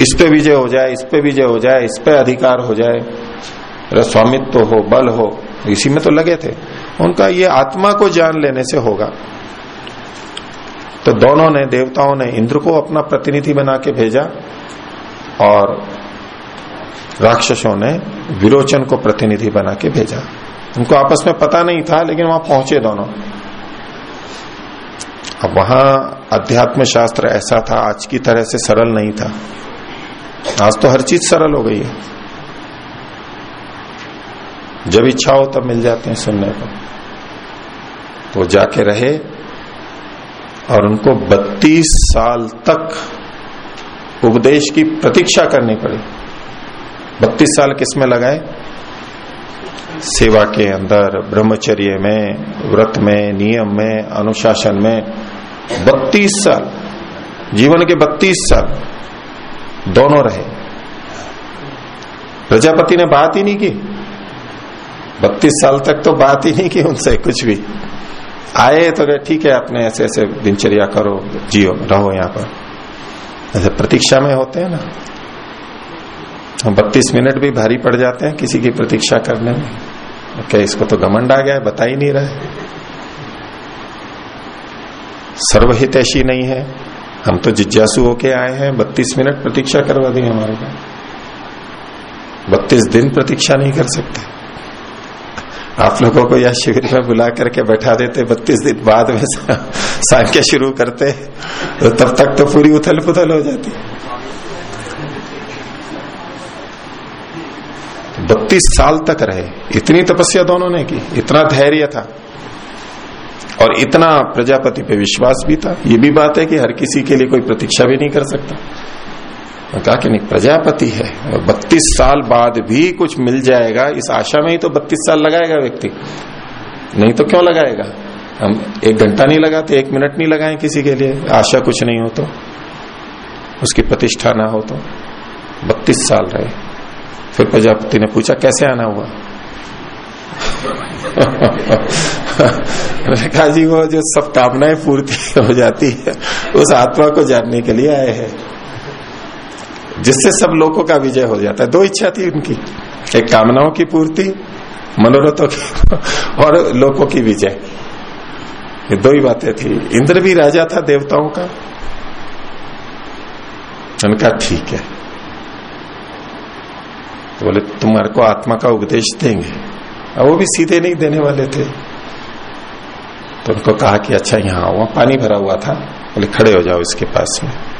इस पे विजय हो जाए, इस पे विजय हो जाए, इस पे अधिकार हो जाए स्वामित्व तो हो, बल हो इसी में तो लगे थे। उनका ये आत्मा को जान लेने से होगा। तो दोनों ने, देवताओं ने इंद्र को अपना प्रतिनिधि बना के भेजा और राक्षसों ने विरोचन को प्रतिनिधि बना के भेजा। उनको आपस में पता नहीं था, लेकिन वहाँ पहुँचे दोनों। अब वहाँ अध्यात्म शास्त्र ऐसा था, आज की तरह से सरल नहीं था। आज तो हर चीज़ सरल हो गई है। जब इच्छा हो तब मिल जाते हैं सुनने को। तो जाके रहे और उनको 32 साल तक उपदेश की प्रतीक्षा करनी पड़ी। 32 साल किसमें लगाए? सेवा के अंदर, ब्रह्मचर्य में, व्रत में, नियम में, अनुशासन में। बत्तीस साल, जीवन के बत्तीस साल दोनों रहे। प्रजापति ने बात ही नहीं की। बत्तीस साल तक तो बात ही नहीं की उनसे कुछ भी। आए तो ठीक है, अपने ऐसे ऐसे दिनचर्या करो, जियो, रहो यहाँ पर। ऐसे प्रतीक्षा में होते हैं ना। बत्तीस मिनट भी भारी पड़ जाते हैं किसी की प्रतीक्षा करने में। क्या इसको तो घमंड आ गया है, बता ही नहीं रहा। सर्वहित ऐसी नहीं है। हम तो जिज्ञासु होके आए हैं, बत्तीस मिनट प्रतीक्षा करवा दी हमारे को बत्तीस दिन प्रतीक्षा नहीं कर सकते। आप लोगों को यह शिविर में बुला करके बैठा देते, बत्तीस दिन बाद में सांख्य शुरू करते तो तब तक तो पूरी उथल पुथल हो जाती। बत्तीस साल तक रहे, इतनी तपस्या दोनों ने की, इतना धैर्य था, और इतना प्रजापति पे विश्वास भी था। ये भी बात है कि हर किसी के लिए कोई प्रतीक्षा भी नहीं कर सकता। कहा कि नहीं, प्रजापति है। और बत्तीस साल बाद भी कुछ मिल जाएगा, इस आशा में ही तो बत्तीस साल लगाएगा व्यक्ति। नहीं तो क्यों लगाएगा? हम एक घंटा नहीं लगाते, एक मिनट नहीं लगाए किसी के लिए। आशा कुछ नहीं हो तो उसकी प्रतिष्ठा ना हो तो। बत्तीस साल रहे। फिर प्रजापति ने पूछा, कैसे आना हुआ? <laughs> कहा जी, वो जो सब कामनाएँ पूर्ति हो जाती है, उस आत्मा को जानने के लिए आए हैं। जिससे सब लोगों का विजय हो जाता है। दो इच्छा थी उनकी, एक कामनाओं की पूर्ति, मनोरथों की <laughs> और लोगों की विजय। ये दो ही बातें थी। इंद्र भी राजा था देवताओं का। उनका ठीक है। तो बोले, तुम्हारे को आत्मा का उपदेश देंगे। और वो भी सीधे नहीं देने वाले थे। तो उनको कहा कि अच्छा यहाँ आओ। पानी भरा हुआ था। बोले, खड़े हो जाओ इसके पास में।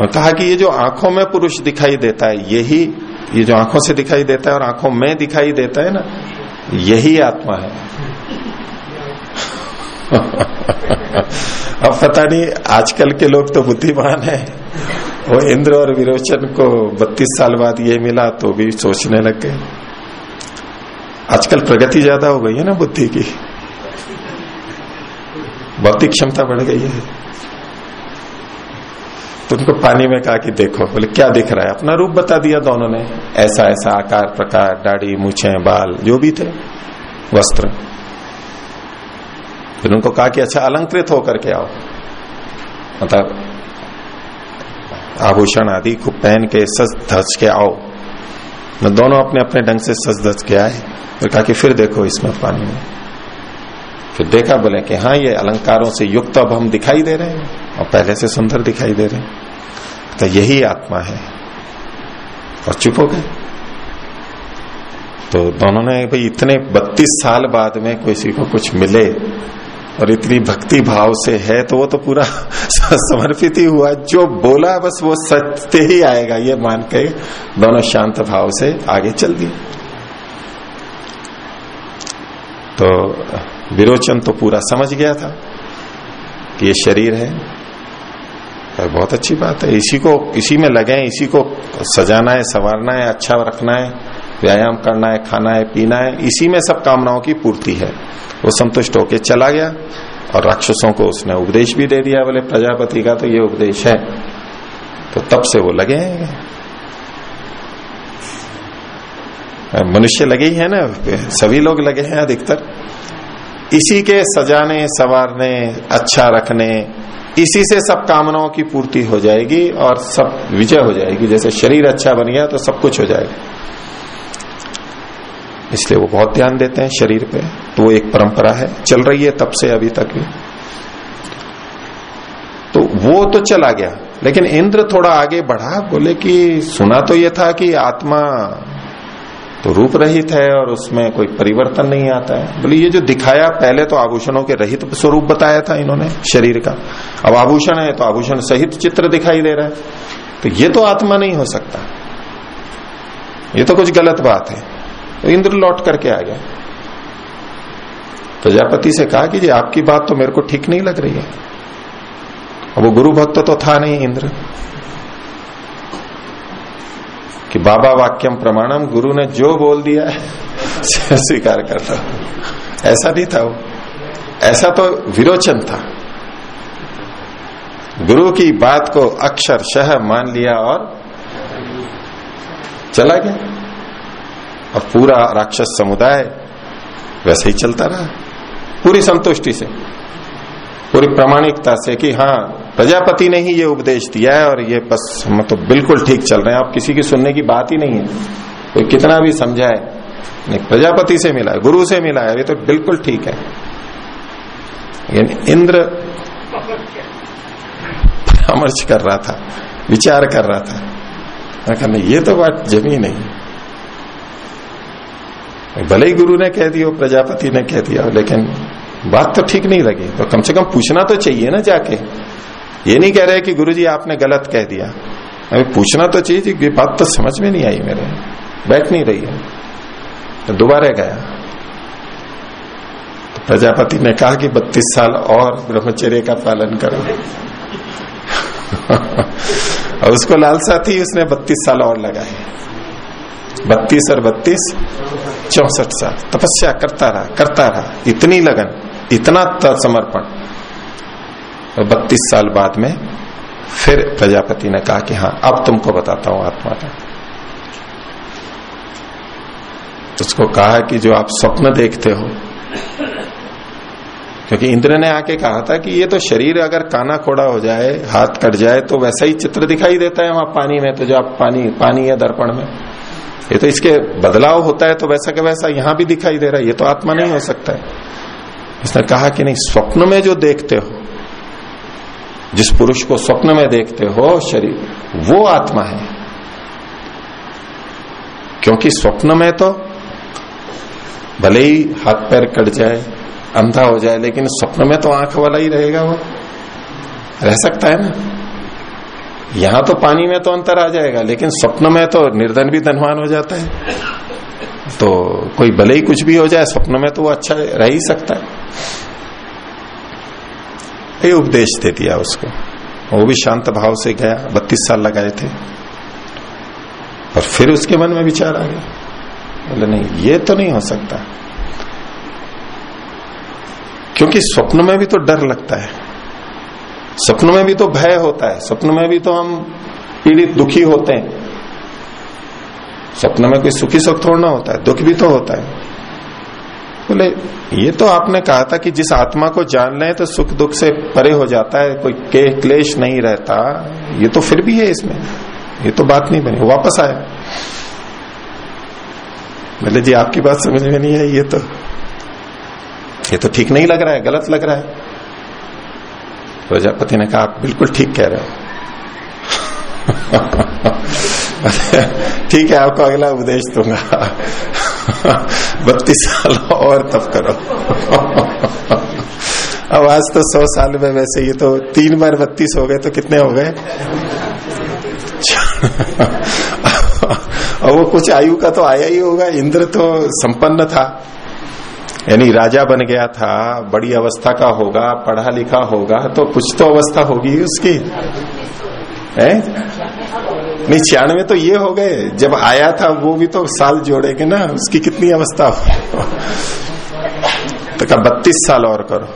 और कहा कि ये जो आँखों में पुरुष दिखाई देता है, यही, ये जो आँखों से दिखाई देता है और आँखों में दिखाई देता है ना, यही आत्मा है। <laughs> अब पता नहीं, आजकल के लोग तो बुद्धिमान है। वो इंद्र और विरोचन को 32 साल बाद ये मिला तो भी सोचने लग गए। आजकल प्रगति ज़्यादा हो गई है ना बुद्धि की। भौतिक क्षमता बढ़ गई है। तो उनको पानी में कहा कि देखो। बोले, क्या दिख रहा है? अपना रूप बता दिया दोनों ने। ऐसा ऐसा आकार, प्रकार, दाढ़ी, मूछे, बाल, जो भी थे, वस्त्र। फिर उनको कहा कि अच्छा अलंकृत होकर के आओ। मतलब आभूषण आदि को पहन के सज धज के आओ। मैं दोनों अपने अपने ढंग से सज धज के आए फिर कहा कि फिर देखो इसमें पानी में। फिर देखा, बोले कि हाँ ये अलंकारों से युक्त अब हम दिखाई दे रहे हैं। और पहले से सुंदर दिखाई दे रहे तो यही आत्मा है। और चुप हो गए। तो दोनों ने भाई इतने बत्तीस साल बाद में किसी को कुछ मिले और इतनी भक्ति भाव से है तो वो तो पूरा <laughs> समर्पित ही हुआ। जो बोला, बस वो सत्य ही आएगा, ये मान के दोनों शांत भाव से आगे चल दिए। तो विरोचन तो पूरा समझ गया था कि ये शरीर है। तो बहुत अच्छी बात है। इसी को, इसी में लगे इसी को सजाना है, संवारना है अच्छा रखना है, व्यायाम करना है, खाना है, पीना है, इसी में सब कामनाओं की पूर्ति है। वो संतुष्ट होके चला गया और राक्षसों को उसने उपदेश भी दे दिया बोले, प्रजापति का तो ये उपदेश है। तो तब से वो लगे हैं। मनुष्य लगे ही है ना, सभी लोग लगे हैं अधिकतर। इसी के सजाने, सवारने अच्छा रखने इसी से सब कामनाओं की पूर्ति हो जाएगी और सब विजय हो जाएगी। जैसे शरीर अच्छा बन गया तो सब कुछ हो जाएगा। इसलिए वो बहुत ध्यान देते हैं शरीर पे। तो वो एक परंपरा है। चल रही है तब से अभी तक भी। तो वो तो चला गया। लेकिन इंद्र थोड़ा आगे बढ़ा, बोले कि सुना तो ये था कि आत्मा तो रूप रहित है और उसमें कोई परिवर्तन नहीं आता है। बोले, ये जो दिखाया पहले तो आभूषणों के रहित स्वरूप बताया था इन्होंने शरीर का। अब आभूषण है तो आभूषण सहित चित्र दिखाई दे रहा है। तो ये तो आत्मा नहीं हो सकता। ये तो कुछ गलत बात है। तो इंद्र लौट करके आ गया। प्रजापति से कहा कि जी, आपकी बात तो मेरे को ठीक नहीं लग रही है। वो गुरु भक्त तो था नहीं इंद्र। कि बाबा वाक्यम प्रमाणम, गुरु ने जो बोल दिया है <laughs> स्वीकार कर लो। ऐसा नहीं था वो। ऐसा तो विरोचन था। गुरु की बात को अक्षर शह मान लिया और चला गया। और पूरा राक्षस समुदाय वैसे ही चलता रहा। पूरी संतुष्टि से, पूरी प्रामाणिकता से कि हाँ प्रजापति ने ही ये उपदेश दिया है और ये बस तो बिल्कुल ठीक चल रहे हैं। आप किसी की सुनने की बात ही नहीं है। कोई कितना भी समझाए। नहीं, प्रजापति से मिला है, गुरु से मिला है, ये तो बिल्कुल ठीक है। लेकिन इंद्र परामर्श कर रहा था, विचार कर रहा था। कहना ये तो बात जमी नहीं। भले ही गुरु ने कह दिया प्रजापति ने कह दिया लेकिन बात तो ठीक नहीं लगी। तो कम से कम पूछना तो चाहिए ना जाके। ये नहीं कह रहे कि गुरुजी आपने गलत कह दिया। अभी पूछना तो चाहिए ये बात तो समझ में नहीं आई मेरे। बैठ नहीं रही है। तो दोबारा गया। तो प्रजापति ने कहा कि बत्तीस साल और ब्रह्मचर्य का पालन करो। और उसको लालसा थी, उसने बत्तीस साल और लगाए। बत्तीस और बत्तीस, चौसठ साल। तपस्या करता रहा करता रहा। इतनी लगन, इतना समर्पण। और बत्तीस साल बाद में फिर प्रजापति ने कहा कि हाँ अब तुमको बताता हूँ आत्मा का। उसको कहा कि जो आप स्वप्न देखते हो, क्योंकि इंद्र ने आके कहा था कि ये तो शरीर अगर काना खोड़ा हो जाए, हाथ कट जाए तो वैसा ही चित्र दिखाई देता है वहाँ पानी में तो जो आप पानी पानी है दर्पण में। ये तो इसके बदलाव होता है तो वैसा का वैसा यहाँ भी दिखाई दे रहा है, ये तो आत्मा नहीं हो सकता है। उसने कहा कि नहीं, स्वप्न में जो देखते हो जिस पुरुष को स्वप्न में देखते हो शरीर, वो आत्मा है। क्योंकि स्वप्न में तो भले ही हाथ पैर कट जाए, अंधा हो जाए, लेकिन स्वप्न में तो आँख वाला ही रहेगा वो। रह सकता है ना? यहाँ तो पानी में तो अंतर आ जाएगा, लेकिन स्वप्न में तो निर्धन भी धनवान हो जाता है। तो कोई भले ही कुछ भी हो जाए, स्वप्न में तो वो अच्छा रह ही सकता है। ये उपदेश दे दिया उसको। वो भी शांत भाव से गया, बत्तीस साल लगाए थे। और फिर उसके मन में विचार आ गया। बोले, नहीं, ये तो नहीं हो सकता। क्योंकि स्वप्न में भी तो डर लगता है। स्वप्न में भी तो भय होता है। स्वप्न में भी तो हम पीड़ित, दुखी होते हैं। स्वप्न में कोई सुखी सुख थोड़ा होता है, दुख भी तो होता है। बोले, ये तो आपने कहा था कि जिस आत्मा को जान ले तो सुख दुख से परे हो जाता है, कोई के, क्लेश नहीं रहता। ये तो फिर भी है इसमें। ये तो बात नहीं बनी। वापस आया। बोले, जी, आपकी बात समझ में नहीं आई, ये तो ये तो ठीक नहीं लग रहा है, गलत लग रहा है। प्रजापति ने कहा, आप बिल्कुल ठीक कह रहे हो। <laughs> ठीक है, आपको अगला उपदेश दूँगा। <laughs> बत्तीस साल और तब करो। अब आज तो सौ साल में वैसे ये तो तीन बार बत्तीस हो गए तो कितने हो गए? <laughs> और वो कुछ आयु का तो आया ही होगा, इंद्र तो संपन्न था। यानी राजा बन गया था, बड़ी अवस्था का होगा, पढ़ा लिखा होगा तो कुछ तो अवस्था होगी उसकी। है? नहीं छियानवे तो ये हो गए। जब आया था, वो भी तो साल जोड़ेगे ना, उसकी कितनी अवस्था तो कहा, बत्तीस साल और करो।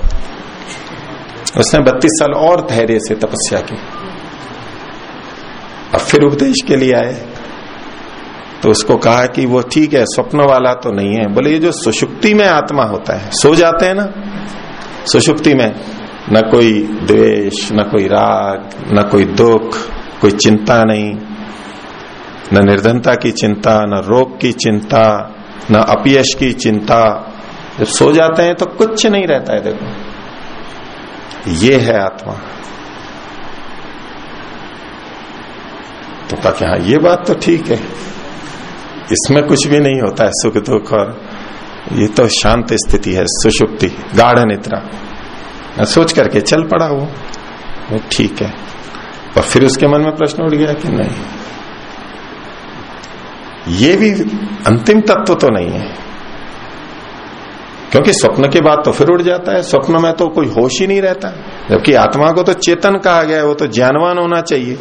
उसने बत्तीस साल और धैर्य से तपस्या की। अब फिर उपदेश के लिए आए। तो उसको कहा कि वो ठीक है, स्वप्न वाला तो नहीं है। बोले, ये जो सुषुप्ति में आत्मा होता है, सो जाते हैं ना। सुषुप्ति में न कोई द्वेष, न कोई राग, न कोई दुख, कोई चिंता नहीं। न निर्धनता की चिंता, न रोग की चिंता, न अपयश की चिंता। जब सो जाते हैं तो कुछ नहीं रहता है, देखो। ये है आत्मा। तो कहा कि हाँ ये बात तो ठीक है। इसमें कुछ भी नहीं होता है, सुख दुख और ये तो शांत स्थिति है, सुषुप्ति, गाढ़ निद्रा। सोच करके चल पड़ा वो ठीक है। और फिर उसके मन में प्रश्न उठ गया कि नहीं। ये भी अंतिम तत्व तो नहीं है। क्योंकि स्वप्न के बाद तो फिर उड़ जाता है, स्वप्न में तो कोई होश ही नहीं रहता। जबकि आत्मा को तो चेतन कहा गया है, वो तो ज्ञानवान होना चाहिए।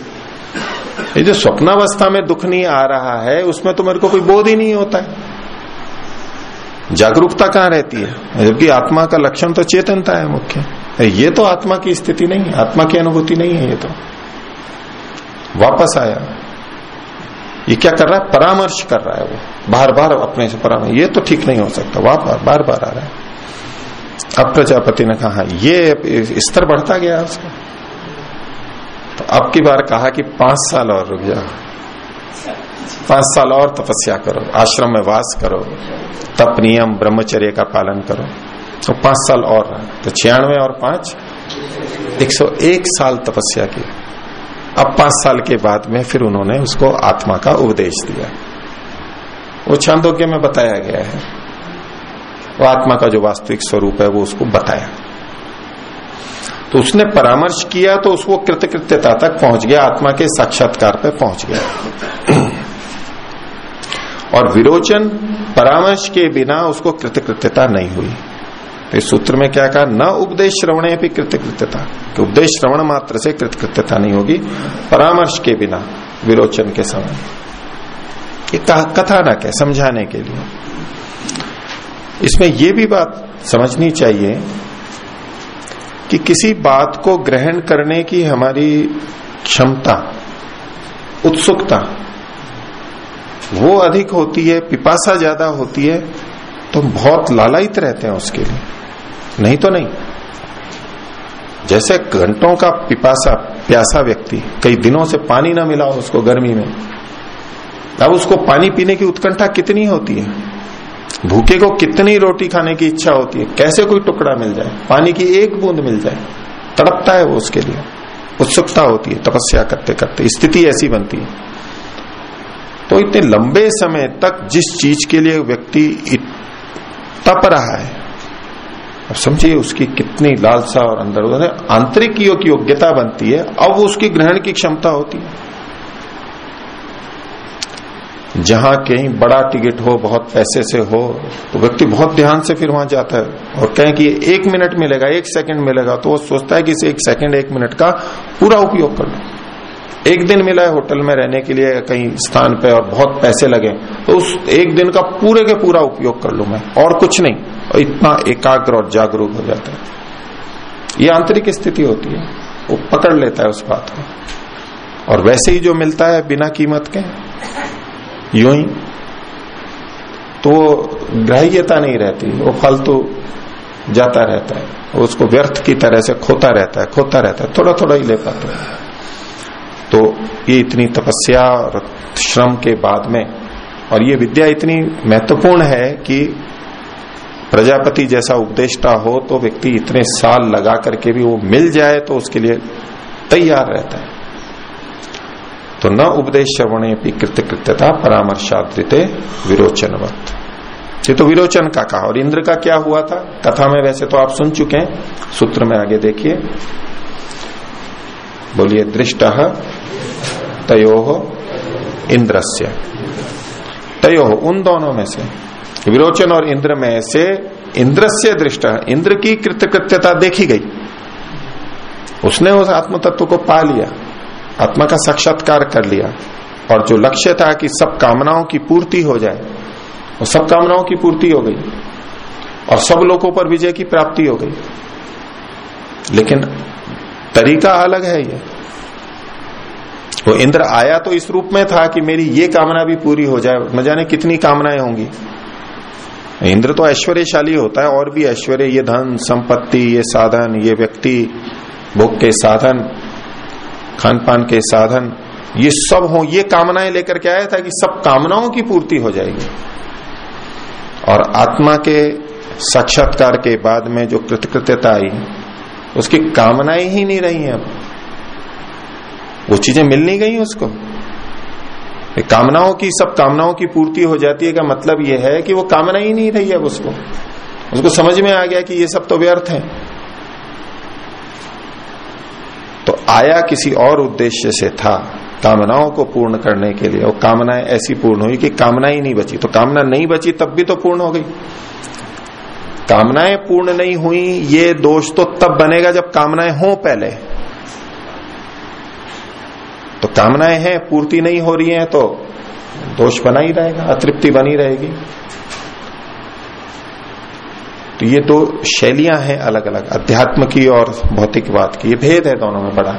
ये जो स्वप्नावस्था में दुख नहीं आ रहा है, उसमें तो मेरे को कोई बोध ही नहीं होता है। जागरूकता कहाँ रहती है? जबकि आत्मा का लक्षण तो चेतनता है मुख्य। ये तो आत्मा की स्थिति नहीं है, आत्मा की अनुभूति नहीं है ये तो। वापस आया। ये क्या कर रहा है? परामर्श कर रहा है वो। बार बार अपने से परामर्श। ये तो ठीक नहीं हो सकता। वापस बार बार आ रहा है। अब प्रजापति ने कहा, ये स्तर बढ़ता गया उसका। तो अब की बार कहा कि पाँच साल और रुक जाओ। पाँच साल और तपस्या करो। आश्रम में वास करो। तप नियम, ब्रह्मचर्य का पालन करो। तो पाँच साल और रहा। तो छियानवे और पाँच। एक सौ एक साल तपस्या की। अब पाँच साल के बाद में फिर उन्होंने उसको आत्मा का उपदेश दिया। वो छांदोग्य में बताया गया है। वो आत्मा का जो वास्तविक स्वरूप है, वो उसको बताया। तो उसने परामर्श किया तो उसको कृतकृत्यता तक पहुँच गया, आत्मा के साक्षात्कार पे पहुँच गया। और विरोचन, परामर्श के बिना उसको कृतकृत्यता नहीं हुई। तो सूत्र में क्या कहा? न उपदेश श्रवणे भी कृत्यकृत्यता कि उपदेश श्रवण मात्र से कृतकृत्यता नहीं होगी, परामर्श के बिना विरोचन के समय। ये कथानक है, समझाने के लिए। इसमें यह भी बात समझनी चाहिए कि किसी बात को ग्रहण करने की हमारी क्षमता, उत्सुकता, वो अधिक होती है, पिपासा ज़्यादा होती है तो हम बहुत लालायित रहते हैं उसके लिए। नहीं तो नहीं। जैसे घंटों का पिपासा, प्यासा व्यक्ति, कई दिनों से पानी ना मिला हो उसको गर्मी में अब उसको पानी पीने की उत्कंठा कितनी होती है? भूखे को कितनी रोटी खाने की इच्छा होती है? कैसे कोई टुकड़ा मिल जाए? पानी की एक बूंद मिल जाए। तड़पता है वो उसके लिए। उत्सुकता होती है, तपस्या करते करते। स्थिति ऐसी बनती है। तो इतने लंबे समय तक जिस चीज़ के लिए व्यक्ति तप रहा है अब समझिए उसकी कितनी लालसा और अंदर उधर आंतरिक की योग्यता बनती है, अब उसकी ग्रहण की क्षमता होती है। जहाँ कहीं बड़ा टिकट हो, बहुत पैसे से हो तो व्यक्ति बहुत ध्यान से फिर वहाँ जाता है और कहें कि एक मिनट मिलेगा, एक सेकंड मिलेगा तो वो सोचता है कि इसे एक सेकंड, एक मिनट का पूरा उपयोग कर लो। एक दिन मिला है होटल में रहने के लिए, कहीं स्थान पे और बहुत पैसे लगे तो उस एक दिन का पूरे के पूरा उपयोग कर लू मैं, और कुछ नहीं, और इतना एकाग्र और जागरूक हो जाता है। ये आंतरिक स्थिति होती है, वो पकड़ लेता है उस बात को। और वैसे ही जो मिलता है बिना कीमत के, यूँ ही तो ग्राह्यता नहीं रहती, वो फालतू जाता रहता है उसको व्यर्थ की तरह से खोता रहता है, खोता रहता है थोड़ा थोड़ा ही ले पाता है। तो ये इतनी तपस्या और श्रम के बाद में, और ये विद्या इतनी महत्वपूर्ण है कि प्रजापति जैसा उपदेष्टा हो तो व्यक्ति इतने साल लगा करके भी वो मिल जाए तो उसके लिए तैयार रहता है। तो न उपदेश श्रवणे कृत्य कृत्यता परामर्शादृत विरोचनवत। ये तो विरोचन का कहा, और इंद्र का क्या हुआ था? कथा में वैसे तो आप सुन चुके हैं, सूत्र में आगे देखिए। बोलिए, दृष्ट तयो इंद्रस्य। तयो, उन दोनों में से। विरोचन और इंद्र में से इंद्र से दृष्ट, इंद्र की कृत्यकृत्यता देखी गई। उसने उस आत्म तत्व को पा लिया, आत्मा का साक्षात्कार कर लिया, और जो लक्ष्य था कि सब कामनाओं की पूर्ति हो जाए, वो सब कामनाओं की पूर्ति हो गई, और सब लोगों पर विजय की प्राप्ति हो गई। लेकिन तरीका अलग है ये। वो इंद्र आया तो इस रूप में था कि मेरी ये कामना भी पूरी हो जाए, न जाने कितनी कामनाएँ होंगी। इंद्र तो ऐश्वर्यशाली होता है, और भी ऐश्वर्य, ये धन, संपत्ति, ये साधन, ये व्यक्ति, भोग के साधन खान पान के साधन, ये सब हो, ये कामनाएँ लेकर के आया था कि सब कामनाओं की पूर्ति हो जाएगी। और आत्मा के साक्षात्कार के बाद में जो कृतकृत्यता आई उसकी कामनाएँ ही नहीं रही हैं अब। वो चीज़ें मिल नहीं गई उसको। कामनाओं की, सब कामनाओं की पूर्ति हो जाती है, का मतलब यह है कि वो कामना ही नहीं रही अब उसको। उसको समझ में आ गया कि ये सब तो व्यर्थ है। तो आया किसी और उद्देश्य से था कामनाओं को पूर्ण करने के लिए। और कामनाएँ ऐसी पूर्ण हुई कि कामना ही नहीं बची। तो कामना नहीं बची, तब भी तो पूर्ण हो गई। कामनाएँ पूर्ण नहीं हुई, ये दोष तो तब बनेगा जब कामनाएँ हो पहले। तो कामनाएँ हैं, पूर्ति नहीं हो रही हैं तो दोष बना ही रहेगा, अतृप्ति बनी रहेगी। तो ये दो शैलियाँ हैं अलग अलग अध्यात्म की और भौतिकवाद की, ये भेद है दोनों में बड़ा।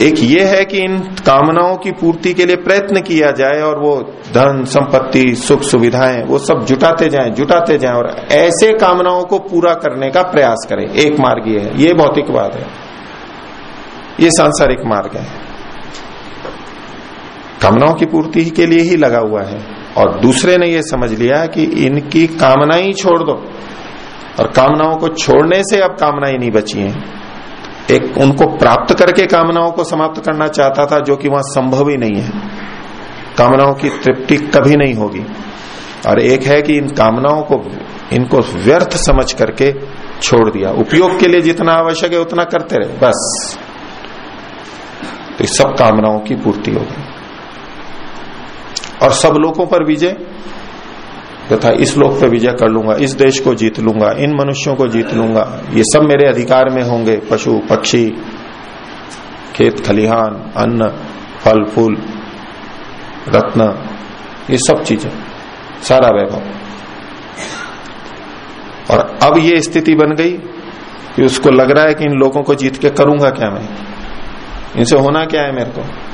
एक ये है कि इन कामनाओं की पूर्ति के लिए प्रयत्न किया जाए और वो धन, संपत्ति, सुख सुविधाएँ, वो सब जुटाते जाएँ जुटाते जाएँ और ऐसे कामनाओं को पूरा करने का प्रयास करें। एक मार्ग ये है। ये भौतिकवाद है। ये सांसारिक मार्ग है। कामनाओं की पूर्ति के लिए ही लगा हुआ है। और दूसरे ने यह समझ लिया कि इनकी कामनाएँ ही छोड़ दो। और कामनाओं को छोड़ने से अब कामनाएँ नहीं बची हैं। एक उनको प्राप्त करके कामनाओं को समाप्त करना चाहता था, जो कि वहाँ संभव ही नहीं है। कामनाओं की तृप्ति कभी नहीं होगी। और एक है कि इन कामनाओं को, इनको व्यर्थ समझ करके छोड़ दिया। उपयोग के लिए जितना आवश्यक है, उतना करते रहे। बस। तो सब कामनाओं की पूर्ति होगी और सब लोगों पर विजय। तथा इस लोक पे विजय कर लूँगा, इस देश को जीत लूँगा, इन मनुष्यों को जीत लूँगा, ये सब मेरे अधिकार में होंगे, पशु, पक्षी, खेत, खलिहान, अन्न, फल, फूल, रत्न, ये सब चीज़ें, सारा वैभव। और अब ये स्थिति बन गई कि उसको लग रहा है कि इन लोगों को जीत के करूँगा क्या मैं? इनसे होना क्या है मेरे को?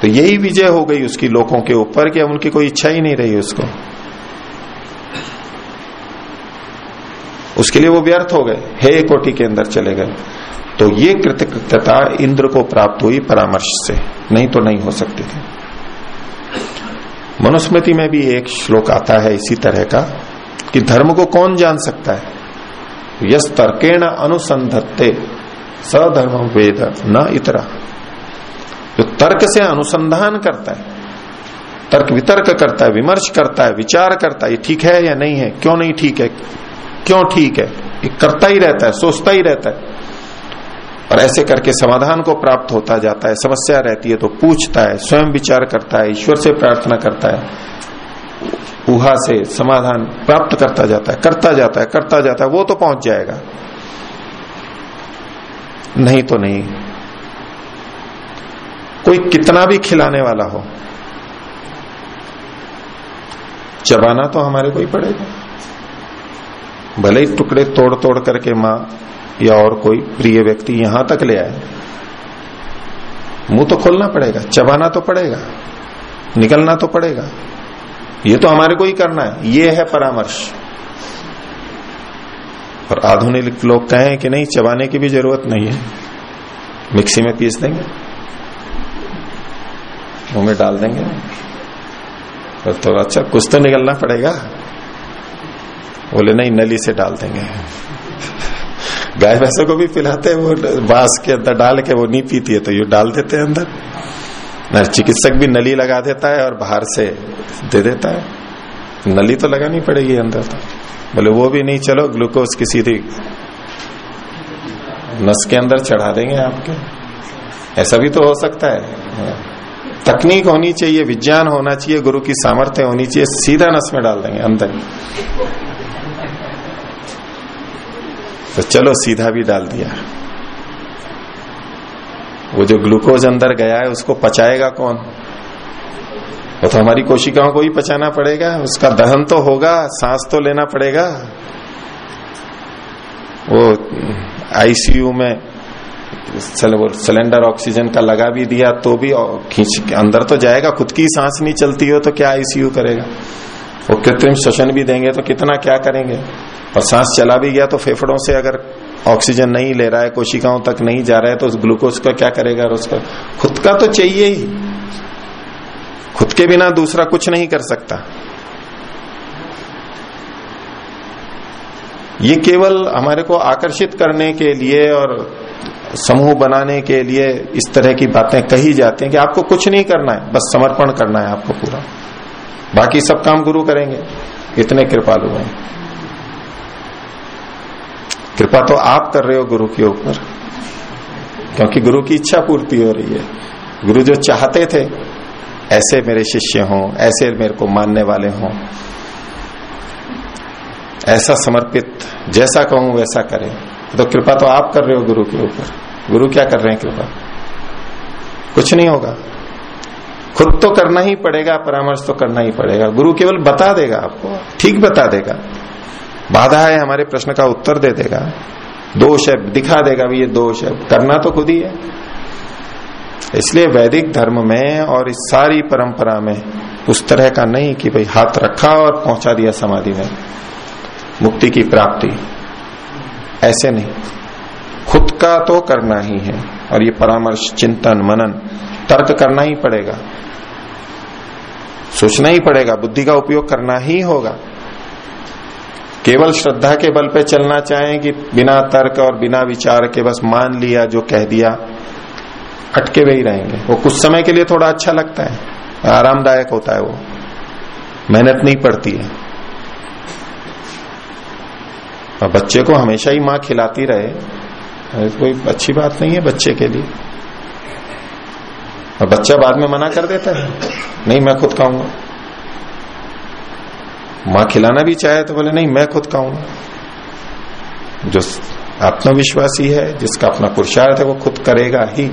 तो यही विजय हो गई उसकी लोगों के ऊपर कि अब उनकी कोई इच्छा ही नहीं रही उसको। उसके लिए वो व्यर्थ हो गए, हे कोटि के अंदर चले गए। तो ये कृतकृत्यता इंद्र को प्राप्त हुई परामर्श से। नहीं तो नहीं हो सकती थी। मनुस्मृति में भी एक श्लोक आता है इसी तरह का कि धर्म को कौन जान सकता है? यस तर्केण अनुसंधत्ते, सधर्म वेद न इतरा। जो तर्क से अनुसंधान करता है, तर्क वितर्क करता है, विमर्श करता है, विचार करता है, ये ठीक है या नहीं है, क्यों नहीं ठीक है, क्यों ठीक है, ये करता ही रहता है, सोचता ही रहता है। और ऐसे करके समाधान को प्राप्त होता जाता है, समस्या रहती है तो पूछता है, स्वयं विचार करता है, ईश्वर से प्रार्थना करता है उहा से समाधान प्राप्त करता जाता है, करता जाता है, करता जाता है, वो तो पहुँच जाएगा। नहीं तो नहीं। कोई कितना भी खिलाने वाला हो। चबाना तो हमारे को ही पड़ेगा। भले ही टुकड़े तोड़ तोड़ करके माँ या और कोई प्रिय व्यक्ति यहाँ तक ले आए। मुँह तो खोलना पड़ेगा, चबाना तो पड़ेगा, निकलना तो पड़ेगा। ये तो हमारे को ही करना है, ये है परामर्श। और आधुनिक लोग कहें कि नहीं, चबाने की भी ज़रूरत नहीं है। मिक्सी में पीस देंगे। मुँह में डाल देंगे। तो, तो अच्छा कुछ तो निकलना पड़ेगा। बोले नहीं नली से डाल देंगे। <laughs> गाय भैंसों को भी पिलाते हैं वो बाँस के अंदर डाल के वो नहीं पीती है तो ये डाल देते हैं अंदर। चिकित्सक भी नली लगा देता है और बाहर से दे देता है। नली तो लगानी पड़ेगी अंदर तो। बोले वो भी नहीं चलो ग्लूकोज की सीधी नस के अंदर चढ़ा देंगे आपके। ऐसा भी तो हो सकता है। तकनीक होनी चाहिए, विज्ञान होना चाहिए, गुरु की सामर्थ्य होनी चाहिए, सीधा नस में डाल देंगे, अंदर। तो चलो, सीधा भी डाल दिया। वो जो ग्लूकोज अंदर गया है, उसको पचाएगा कौन? वो तो हमारी कोशिकाओं को ही पचाना पड़ेगा, उसका दहन तो होगा, सांस तो लेना पड़ेगा। वो आईसीयू में सिलेंडर ऑक्सीजन का लगा भी दिया तो भी खींच अंदर तो जाएगा, खुद की सांस नहीं चलती हो तो क्या आईसीयू करेगा? वो कृत्रिम श्वसन भी देंगे तो कितना क्या करेंगे? और सांस चला भी गया तो फेफड़ों से अगर ऑक्सीजन नहीं ले रहा है, कोशिकाओं तक नहीं जा रहा है तो उस ग्लूकोज का क्या करेगा और उसका? खुद का तो चाहिए ही। खुद के बिना दूसरा कुछ नहीं कर सकता। ये केवल हमारे को आकर्षित करने के लिए और समूह बनाने के लिए इस तरह की बातें कही जाती हैं कि आपको कुछ नहीं करना है, बस समर्पण करना है आपको पूरा। बाकी सब काम गुरु करेंगे, इतने कृपालु हैं। कृपा तो आप कर रहे हो गुरु के ऊपर, क्योंकि गुरु की इच्छा पूर्ति हो रही है। गुरु जो चाहते थे, ऐसे मेरे शिष्य हों, ऐसे मेरे को मानने वाले हों। ऐसा समर्पित, जैसा कहूँ वैसा करें। तो कृपा तो आप कर रहे हो गुरु के ऊपर। गुरु क्या कर रहे हैं कृपा? कुछ नहीं होगा। खुद तो करना ही पड़ेगा, परामर्श तो करना ही पड़ेगा। गुरु केवल बता देगा आपको, ठीक बता देगा। बाधा है हमारे प्रश्न का उत्तर दे देगा। दोष है, दिखा देगा भी ये दोष है। करना तो खुद ही है। इसलिए वैदिक धर्म में और इस सारी परंपरा में उस तरह का नहीं कि भाई हाथ रखा और पहुँचा दिया समाधि में। मुक्ति की प्राप्ति। ऐसे नहीं। खुद का तो करना ही है और ये परामर्श, चिंतन, मनन, तर्क करना ही पड़ेगा। सोचना ही पड़ेगा, बुद्धि का उपयोग करना ही होगा। केवल श्रद्धा के बल पे चलना चाहें कि बिना तर्क और बिना विचार के बस मान लिया, जो कह दिया, अटके हुए ही रहेंगे। वो कुछ समय के लिए थोड़ा अच्छा लगता है, आरामदायक होता है वो। मेहनत नहीं पड़ती है। और बच्चे को हमेशा ही माँ खिलाती रहे कोई अच्छी बात नहीं है बच्चे के लिए। और बच्चा बाद में मना कर देता है। नहीं, मैं खुद खाऊँगा। माँ खिलाना भी चाहे तो बोले, नहीं, मैं खुद खाऊँगा। जो आत्मविश्वासी है, जिसका अपना पुरुषार्थ है, वो खुद करेगा ही।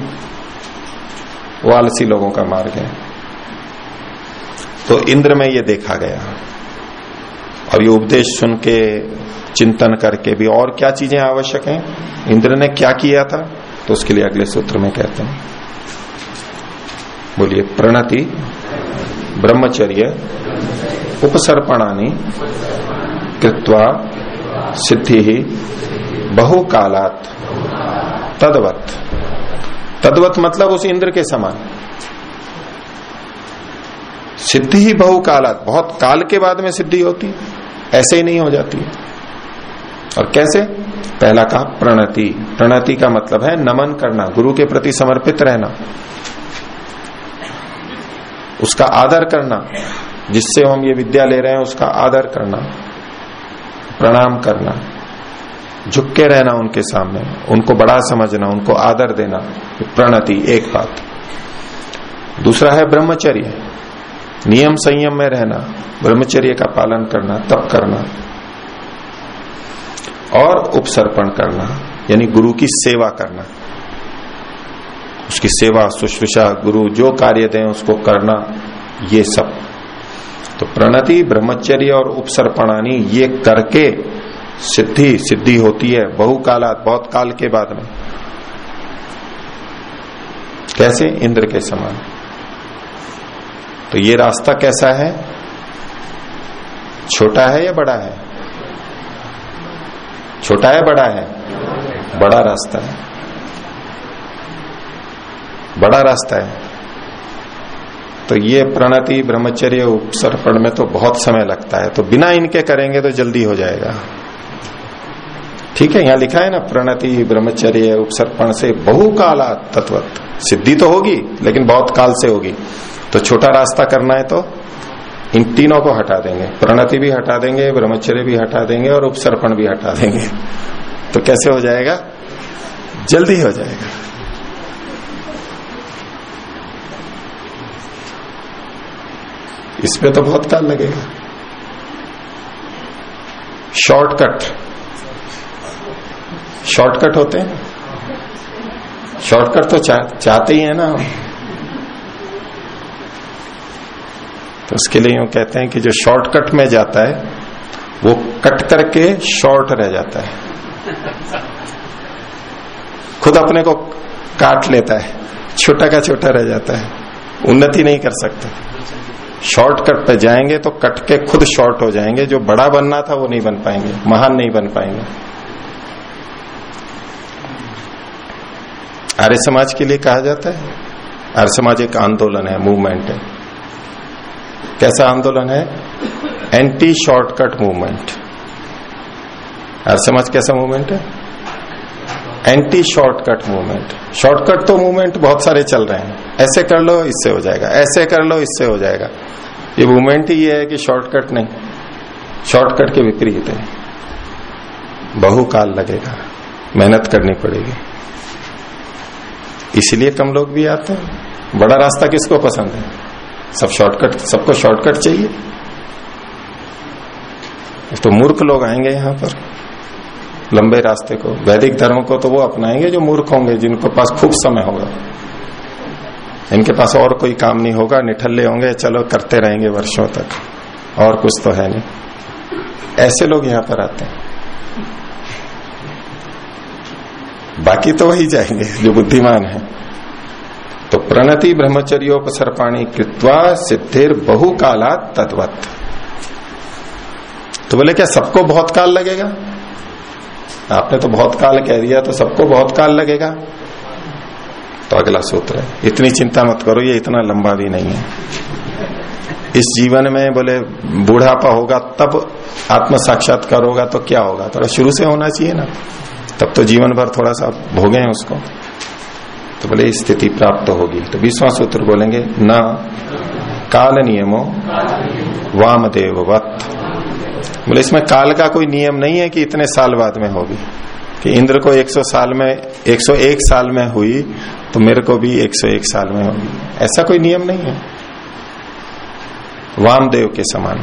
वो आलसी लोगों का मार्ग है। तो इंद्र में ये देखा गया। और ये उपदेश सुन के चिंतन करके भी और क्या चीज़ें आवश्यक हैं? इंद्र ने क्या किया था? तो उसके लिए अगले सूत्र में कहते हैं। बोलिए, प्रणति, ब्रह्मचर्य, उपसर्पणानी, कृत्वा, सिद्धि ही बहुकालात, तदवत। तदवत मतलब उस इंद्र के समान। सिद्धि ही बहु बहुकालात, बहुत काल के बाद में सिद्धि होती ऐसे ही नहीं हो जाती और कैसे? पहला कहा, प्रणति। प्रणति का मतलब है नमन करना, गुरु के प्रति समर्पित रहना। उसका आदर करना, जिससे हम ये विद्या ले रहे हैं, उसका आदर करना, प्रणाम करना, झुक के रहना उनके सामने, उनको बड़ा समझना, उनको आदर देना प्रणति, एक बात। दूसरा है ब्रह्मचर्य। नियम संयम में रहना, ब्रह्मचर्य का पालन करना, तप करना, और उपसर्पण करना, यानी गुरु की सेवा करना। उसकी सेवा, शुश्रूषा, गुरु जो कार्य दें उसको करना, ये सब। तो प्रणति, ब्रह्मचर्य और उपसर्पणानी ये करके सिद्धि सिद्धि होती है बहुकालात, बहुत काल के बाद में। कैसे? इंद्र के समान। तो ये रास्ता कैसा है? छोटा है या बड़ा है? छोटा है बड़ा है? बड़ा रास्ता है। बड़ा रास्ता है। तो ये प्रणति, ब्रह्मचर्य, उपसर्पण में तो बहुत समय लगता है। तो बिना इनके करेंगे तो जल्दी हो जाएगा। ठीक है, यहाँ लिखा है ना, प्रणति, ब्रह्मचर्य, उपसर्पण से बहुकाला तत्वत सिद्धि तो होगी, लेकिन बहुत काल से होगी। तो छोटा रास्ता करना है तो इन तीनों को हटा देंगे। प्रणति भी हटा देंगे ब्रह्मचर्य भी हटा देंगे और उपसर्पण भी हटा देंगे। तो कैसे हो जाएगा? जल्दी हो जाएगा। इसमें तो बहुत काल लगेगा। शॉर्टकट। शॉर्टकट होते हैं। शॉर्टकट तो चा, चाहते ही है ना हम। तो उसके लिए यूँ कहते हैं कि जो शॉर्टकट में जाता है, वो कट करके शॉर्ट रह जाता है। खुद अपने को काट लेता है, छोटा का छोटा रह जाता है, उन्नति नहीं कर सकते। शॉर्टकट पे जाएँगे तो कट के खुद शॉर्ट हो जाएँगे, जो बड़ा बनना था वो नहीं बन पाएँगे, महान नहीं बन पाएँगे। आर्य समाज के लिए कहा जाता है, आर्य समाज एक आंदोलन है मूवमेंट है। कैसा आंदोलन है? Anti shortcut movement. Arya Samaj कैसा मूवमेंट है? Anti shortcut movement. शॉर्टकट तो मूवमेंट बहुत सारे चल रहे हैं। ऐसे कर लो, इससे हो जाएगा। ऐसे कर लो, इससे हो जाएगा। ये मूवमेंट ही है कि शॉर्टकट नहीं। शॉर्टकट के विपरीत है। बहुकाल लगेगा। मेहनत करनी पड़ेगी। इसलिए कम लोग भी आते हैं। बड़ा रास्ता किसको पसंद है? सब शॉर्टकट सबको शॉर्टकट चाहिए। तो मूर्ख लोग आएँगे यहाँ पर। लंबे रास्ते को, वैदिक धर्म को तो वो अपनाएँगे जो मूर्ख होंगे, जिनके पास खूब समय होगा। इनके पास और कोई काम नहीं होगा, निठल्ले होंगे, चलो करते रहेंगे वर्षों तक। और कुछ तो है नहीं। ऐसे लोग यहाँ पर आते हैं। बाकी तो वही जाएँगे, जो बुद्धिमान है। प्रणति ब्रह्मचर्योपसर्पाणी कृत्वा सिद्धिर बहु काला तद्वत। तो बोले, क्या सबको बहुत काल लगेगा? आपने तो बहुत काल कह दिया तो सबको बहुत काल लगेगा। तो अगला सूत्र है, इतनी चिंता मत करो, ये इतना लंबा भी नहीं है। इस जीवन में बोले, बूढ़ापा होगा, तब आत्म साक्षात्कार होगा तो क्या होगा? थोड़ा शुरू से होना चाहिए ना। तब तो जीवन भर थोड़ा सा भोगे उसको। तो बोले स्थिति प्राप्त होगी। तो बीसवां सूत्र बोलेंगे, न काल नियमो वामदेव वत बोले, इसमें काल का कोई नियम नहीं है कि इतने साल बाद में होगी, कि इंद्र को 100 साल में 101 साल में हुई तो मेरे को भी 101 साल में होगी। ऐसा कोई नियम नहीं है। वामदेव के समान।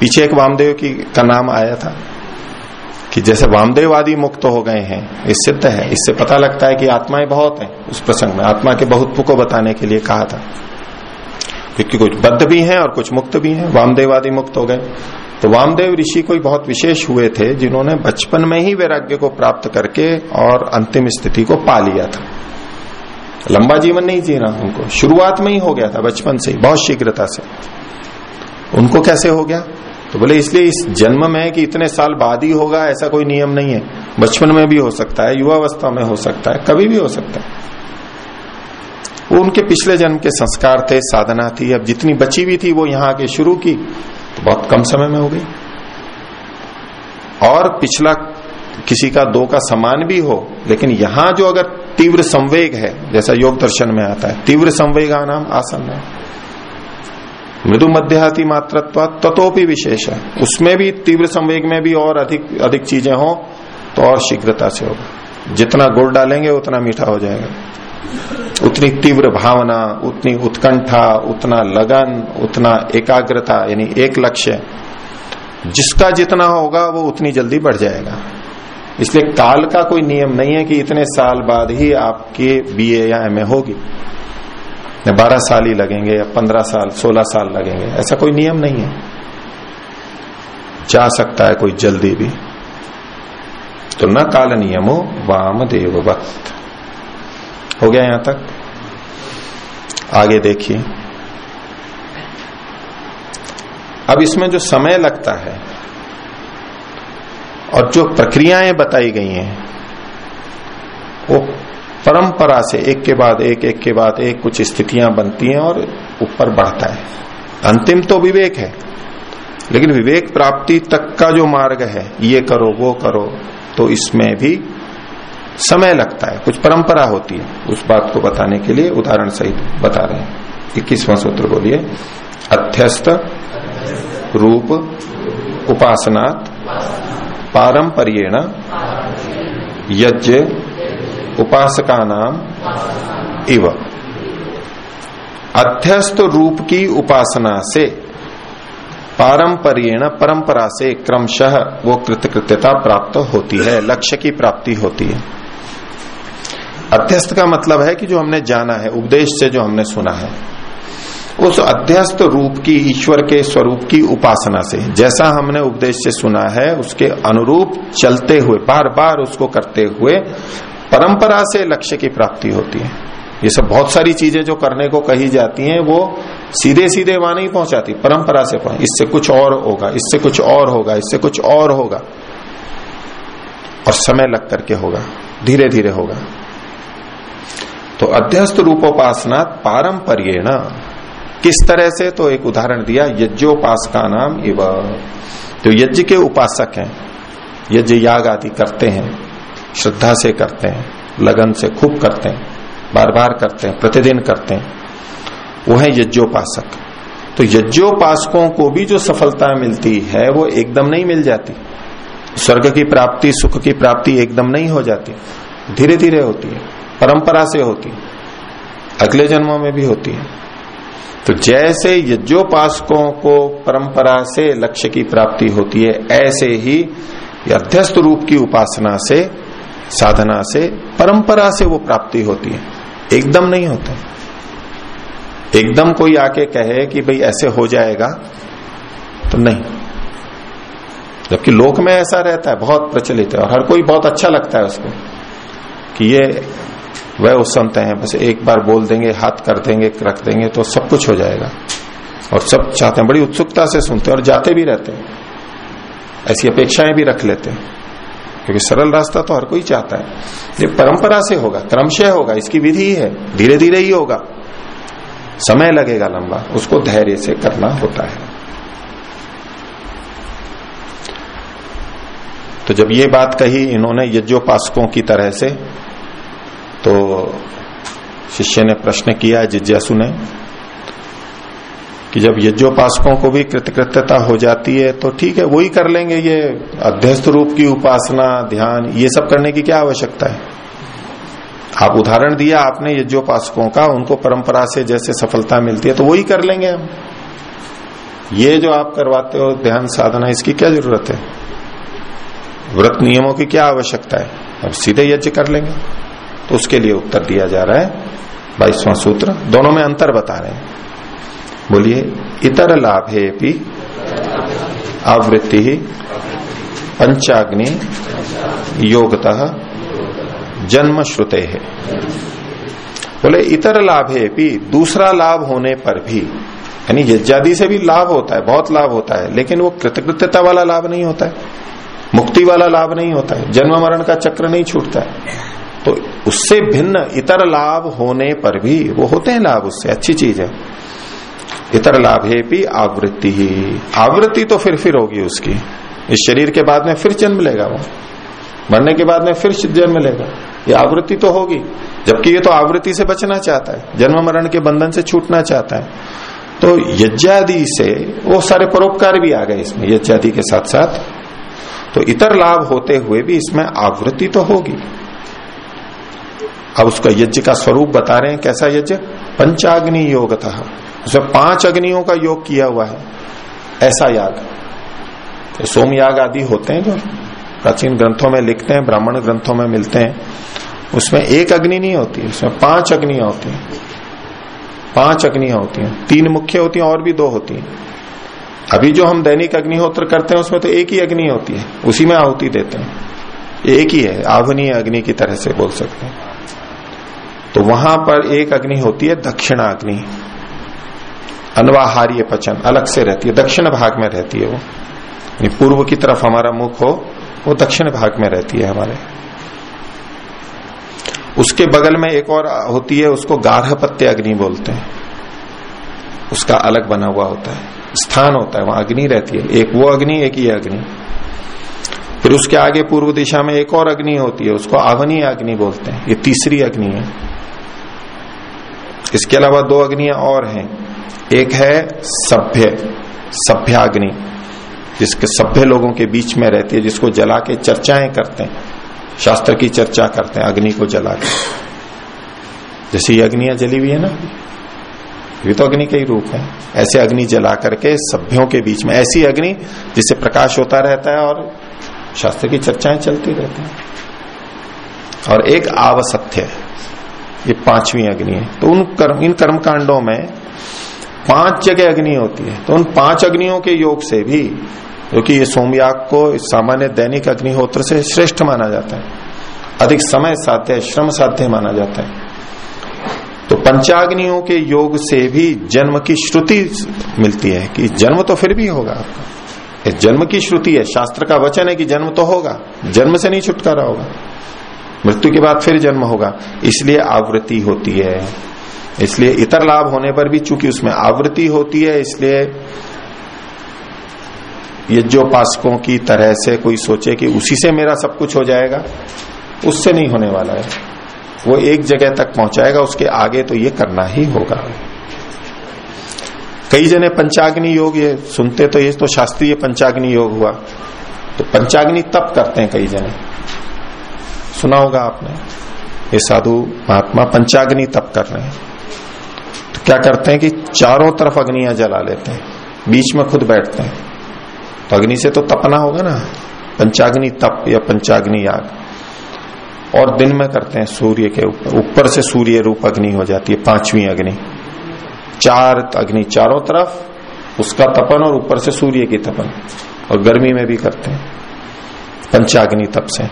पीछे एक वामदेव की, का नाम आया था। कि जैसे वामदेववादी मुक्त हो गए हैं, ये सिद्ध है। इससे पता लगता है कि आत्माएँ बहुत हैं, उस प्रसंग में। आत्मा के बहुत को बताने के लिए कहा था। क्योंकि कुछ बद्ध भी हैं और कुछ मुक्त भी हैं, वामदेववादी मुक्त हो गए। तो वामदेव ऋषि कोई बहुत विशेष हुए थे, जिन्होंने बचपन में ही वैराग्य को प्राप्त करके और अंतिम स्थिति को पा लिया था। लंबा जीवन नहीं जीना उनको। शुरुआत में ही हो गया था, बचपन से बहुत शीघ्रता से। उनको कैसे हो गया? तो बोले, इसलिए इस जन्म में कि इतने साल बाद ही होगा, ऐसा कोई नियम नहीं है। बचपन में भी हो सकता है, युवावस्था में हो सकता है, कभी भी हो सकता है। वो उनके पिछले जन्म के संस्कार थे, साधना थी। अब जितनी बची हुई थी, वो यहाँ आके शुरू की तो बहुत कम समय में हो गई। और पिछला किसी का, दो का समान भी हो, लेकिन यहाँ जो अगर तीव्र संवेग है, जैसा योग दर्शन में आता है, तीव्र संवेगा नाम आसन है। मृदु मध्याति मात्रत्व तत्वपि विशेष है। उसमें भी तीव्र संवेग में भी और अधिक अधिक चीज़ें हो तो और शीघ्रता से होगा। जितना गुड़ डालेंगे, उतना मीठा हो जाएगा। उतनी तीव्र भावना, उतनी उत्कंठा, उतना लगन, उतना एकाग्रता, यानी एक लक्ष्य, जिसका जितना होगा, वो उतनी जल्दी बढ़ जाएगा। इसलिए काल का कोई नियम नहीं है कि इतने साल बाद ही आपके बीए या एमए होगी। बारह साल ही लगेंगे या पंद्रह साल, सोलह साल लगेंगे। ऐसा कोई नियम नहीं है। जा सकता है कोई जल्दी भी। तो न काल नियमो वाम देववत हो गया यहाँ तक? आगे देखिए। अब इसमें जो समय लगता है और जो प्रक्रियाएँ बताई गई हैं परंपरा से एक के बाद एक एक के बाद एक कुछ स्थितियाँ बनती हैं और ऊपर बढ़ता है। अंतिम तो विवेक है, लेकिन विवेक प्राप्ति तक का जो मार्ग है, ये करो, वो करो तो इसमें भी समय लगता है। कुछ परंपरा होती है, उस बात को बताने के लिए उदाहरण सहित बता रहे हैं। इक्कीसवां सूत्र बोलिए, अध्यस्त रूप उपासनात् पारंपरियण यज्ञ उपासका नाम इव। अध्यस्त रूप की उपासना से, पारंपरियण परंपरा से क्रमशः वो कृतकृत्यता प्राप्त होती है, लक्ष्य की प्राप्ति होती है। अध्यस्त का मतलब है कि जो हमने जाना है, उपदेश से जो हमने सुना है, उस अध्यस्त रूप की, ईश्वर के स्वरूप की उपासना से। जैसा हमने उपदेश से सुना है, उसके अनुरूप चलते हुए बार बार उसको करते हुए परंपरा से लक्ष्य की प्राप्ति होती है। ये सब बहुत सारी चीज़ें जो करने को कही जाती हैं, वो सीधे सीधे वहाँ नहीं पहुंचाती, परंपरा से पहुँच इससे कुछ और होगा, इससे कुछ और होगा, इससे कुछ और होगा। और समय लग करके होगा धीरे धीरे होगा। तो अध्यस्त रूपोपासना पारंपर्य किस तरह से? तो एक उदाहरण दिया, यज्ञोपासका नाम इव। तो यज्ञ के उपासक हैं यज्ञ याग आदि करते हैं। श्रद्धा से करते हैं, लगन से खूब करते हैं बार बार करते हैं, प्रतिदिन करते हैं, वो है यज्ञोपासक। तो यज्ञोपासकों को भी जो सफलता मिलती है, वो एकदम नहीं मिल जाती। स्वर्ग की प्राप्ति, सुख की प्राप्ति एकदम नहीं हो जाती। धीरे धीरे होती है, परंपरा से होती है, अगले जन्मों में भी होती है। तो जैसे यज्ञोपासकों को परंपरा से लक्ष्य की प्राप्ति होती है, ऐसे ही अध्यस्त रूप की उपासना से साधना से, परंपरा से वो प्राप्ति होती है। एकदम नहीं होता। एकदम कोई आके कहे कि भाई ऐसे हो जाएगा तो नहीं। जबकि लोक में ऐसा रहता है, बहुत प्रचलित है, और हर कोई बहुत अच्छा लगता है उसको, कि ये, वह उस सुनते हैं, बस एक बार बोल देंगे, हाथ कर देंगे, रख देंगे तो सब कुछ हो जाएगा। और सब चाहते हैं, बड़ी उत्सुकता से सुनते हैं, और जाते भी रहते हैं। ऐसी अपेक्षाएँ भी रख लेते हैं। क्योंकि सरल रास्ता तो हर कोई चाहता है। ये परंपरा से होगा, क्रमशः होगा, इसकी विधि ही है धीरे धीरे ही होगा। समय लगेगा लंबा, उसको धैर्य से करना होता है। तो जब ये बात कही इन्होंने यज्ञोपासकों की तरह से तो शिष्य ने प्रश्न किया, जिज्ञासु ने कि जब यज्ञोपासकों को भी कृतकृत्यता हो जाती है तो ठीक है, वही कर लेंगे ये अध्यस्त रूप की उपासना, ध्यान, ये सब करने की क्या आवश्यकता है? आप उदाहरण दिया आपने यज्ञोपासकों का, उनको परंपरा से जैसे सफलता मिलती है तो वही कर लेंगे हम। ये जो आप करवाते हो, ध्यान साधना, इसकी क्या ज़रूरत है? व्रत नियमों की क्या आवश्यकता है? अब सीधे यज्ञ कर लेंगे। तो उसके लिए उत्तर दिया जा रहा है, बाईसवां सूत्र, दोनों में अंतर बता रहे हैं। बोलिए, इतर लाभ है आवृत्ति ही पंचाग्नि योगतः जन्म श्रुते है बोले, इतर लाभ भी दूसरा लाभ होने पर भी, यानी यज्ञादि से भी लाभ होता है, बहुत लाभ होता है, लेकिन वो कृतकृत्यता वाला लाभ नहीं होता है, मुक्ति वाला लाभ नहीं होता है, जन्म मरण का चक्र नहीं छूटता है। तो उससे भिन्न इतर लाभ होने पर भी वो होते हैं लाभ उससे, अच्छी चीज़ है। इतर लाभ भी आवृत्ति ही। आवृत्ति तो फिर फिर होगी उसकी। इस शरीर के बाद में फिर जन्म लेगा वो। मरने के बाद में फिर जन्म लेगा। ये आवृत्ति तो होगी। जबकि ये तो आवृत्ति से बचना चाहता है। जन्म मरण के बंधन से छूटना चाहता है। तो यज्ञादि से वो सारे परोपकार भी आ गए इसमें, यज्ञादि के साथ साथ। तो इतर लाभ होते हुए भी इसमें आवृत्ति तो होगी। अब उसका यज्ञ का स्वरूप बता रहे हैं कैसा यज्ञ? पंचाग्नि योग था उसमें पाँच अग्नियों का योग किया हुआ है। ऐसा याग। तो सोम याग आदि होते हैं जो प्राचीन ग्रंथों में लिखते हैं, ब्राह्मण ग्रंथों में मिलते हैं। उसमें एक अग्नि नहीं होती, उसमें पाँच अग्नियाँ होती हैं। पाँच अग्नियाँ होती हैं। तीन मुख्य होती हैं और भी दो होती हैं। अभी जो हम दैनिक अग्निहोत्र करते हैं, उसमें तो एक ही अग्नि होती है। उसी में आहुति देते हैं। एक ही है आवनीय अग्नि की तरह से बोल सकते हैं। तो वहाँ पर एक अग्नि होती है दक्षिणा अग्नि अनवाहार्य पचन, अलग से रहती है, दक्षिण भाग में रहती है वो। पूर्व की तरफ़ हमारा मुख हो, वो दक्षिण भाग में रहती है हमारे। उसके बगल में एक और होती है, उसको गार्हपत्य अग्नि बोलते हैं। उसका अलग बना हुआ होता है, स्थान होता है, वहाँ अग्नि रहती है। एक वो अग्नि, एक ही अग्नि। फिर उसके आगे पूर्व दिशा में एक और अग्नि होती है, उसको आवनीय अग्नि बोलते हैं। ये तीसरी अग्नि है। इसके अलावा दो अग्नियाँ और हैं। एक है सभ्य, सभ्याग्नि, जिसके सभ्य लोगों के बीच में रहती है, जिसको जला के चर्चाएँ करते हैं। शास्त्र की चर्चा करते हैं, अग्नि को जला के। जैसे ये अग्नियाँ जली हुई है ना? ये तो अग्नि के ही रूप है। ऐसे अग्नि जला करके सभ्यों के बीच में, ऐसी अग्नि जिससे प्रकाश होता रहता है और शास्त्र की चर्चाएँ चलती रहती हैं। और एक आवसत्य ये पांचवी अग्नि है। तो उन कर्म, इन कर्म कांडों में पाँच जगह अग्नि होती है। तो उन पाँच अग्नियों के योग से भी, क्योंकि ये सोमयाग को सामान्य दैनिक अग्निहोत्र से श्रेष्ठ माना जाता है। अधिक समय साध्य, श्रम साध्य माना जाता है। तो पंचाग्नियों के योग से भी जन्म की श्रुति मिलती है कि जन्म तो फिर भी होगा आपका। जन्म की श्रुति है। शास्त्र का वचन है कि जन्म तो होगा। जन्म से नहीं छुटकारा होगा। मृत्यु के बाद फिर जन्म होगा। इसलिए आवृत्ति होती है। इसलिए इतर लाभ होने पर भी चूँकि उसमें आवृत्ति होती है, इसलिए यज्ञोपासकों की तरह से कोई सोचे कि उसी से मेरा सब कुछ हो जाएगा, उससे नहीं होने वाला है। वो एक जगह तक पहुंचाएगा, उसके आगे तो ये करना ही होगा। कई जने पंचाग्नि योग, ये सुनते तो ये तो शास्त्रीय पंचाग्नि योग हुआ। तो पंचाग्नि तप करते हैं कई जने। सुना होगा आपने, ये साधु महात्मा पंचाग्नि तप कर रहे हैं। क्या करते हैं कि चारों तरफ़ अग्नियाँ जला लेते हैं, बीच में खुद बैठते हैं। तो अग्नि से तो तपना होगा ना, पंचाग्नि तप या पंचाग्नि याग। और दिन में करते हैं सूर्य के ऊपर ऊपर से सूर्य रूप अग्नि हो जाती है, पांचवी अग्नि। चार अग्नि चारों तरफ़, उसका तपन और ऊपर से सूर्य की तपन। और गर्मी में भी करते हैं, पंचाग्नि तप से।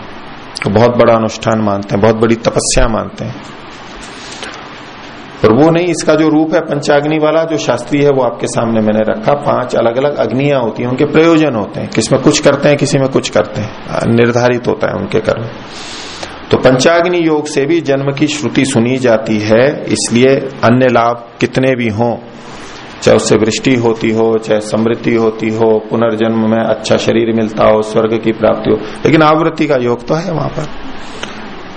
तो बहुत बड़ा अनुष्ठान मानते हैं, बहुत बड़ी तपस्या मानते हैं। पर वो नहीं, इसका जो रूप है पंचाग्नि वाला, जो शास्त्रीय है वो आपके सामने मैंने रखा। पाँच अलग अलग अग्नियाँ होती हैं, उनके प्रयोजन होते हैं। किसमें कुछ करते हैं, किसी में कुछ करते हैं। निर्धारित होता है उनके कर्म। तो पंचाग्नि योग से भी जन्म की श्रुति सुनी जाती है, इसलिए अन्य लाभ कितने भी हों, चाहे उससे वृष्टि होती हो, चाहे समृद्धि होती हो, पुनर्जन्म में अच्छा शरीर मिलता हो, स्वर्ग की प्राप्ति हो, लेकिन आवृत्ति का योग तो है वहाँ पर।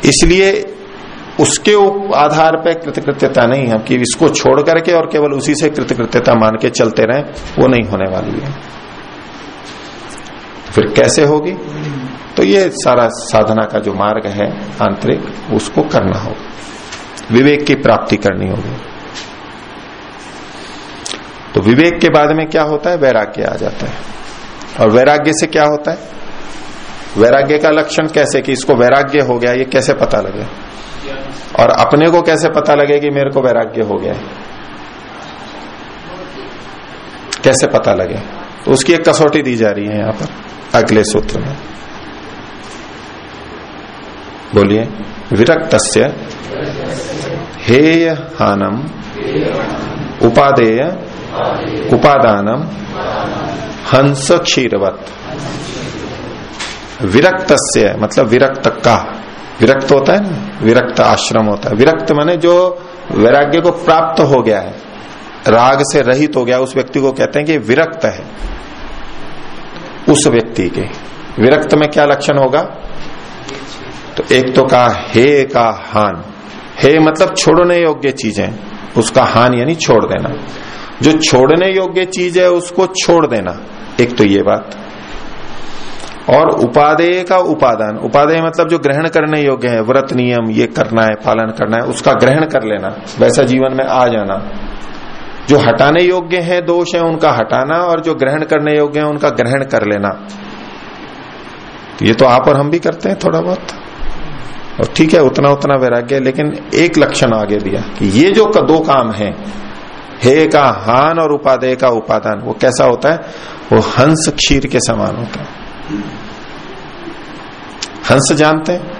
इसलिए उसके आधार पर कृतकृत्यता नहीं है, कि इसको छोड़ करके और केवल उसी से कृतकृत्यता मान के चलते रहे, वो नहीं होने वाली है। फिर कैसे होगी? तो ये सारा साधना का जो मार्ग है, आंतरिक, उसको करना होगा। विवेक की प्राप्ति करनी होगी। तो विवेक के बाद में क्या होता है? वैराग्य आ जाता है। और वैराग्य से क्या होता है? वैराग्य का लक्षण कैसे कि इसको वैराग्य हो गया, ये कैसे पता लगे? और अपने को कैसे पता लगे कि मेरे को वैराग्य हो गया कैसे पता लगे? तो उसकी एक कसौटी दी जा रही है यहाँ पर, अगले सूत्र में। बोलिए विरक्त हेय हानम उपादेय उपादानम हंस क्षीरवत विरक्त मतलब विरक्त का विरक्त होता है ना? विरक्त आश्रम होता है। विरक्त माने जो वैराग्य को प्राप्त हो गया है, राग से रहित हो गया, उस व्यक्ति को कहते हैं कि विरक्त है। उस व्यक्ति के। विरक्त में क्या लक्षण होगा? तो एक तो कहा, हे का हान। हे मतलब छोड़ने योग्य चीज़ें। उसका हान यानी छोड़ देना। जो छोड़ने योग्य चीज़ है, उसको छोड़ देना। एक तो ये बात। और उपादेय का उपादान। उपादेय मतलब जो ग्रहण करने योग्य है, व्रत नियम, ये करना है, पालन करना है, उसका ग्रहण कर लेना, वैसा जीवन में आ जाना। जो हटाने योग्य है, दोष है, उनका हटाना, और जो ग्रहण करने योग्य है, उनका ग्रहण कर लेना। ये तो आप और हम भी करते हैं थोड़ा बहुत। और ठीक है, उतना उतना वैराग्य, लेकिन एक लक्षण आगे दिया कि ये जो दो काम है, हे का हान और उपादेय का उपादान, वो कैसा होता है? वो हंस क्षीर के समान होता है। हंस जानते हैं,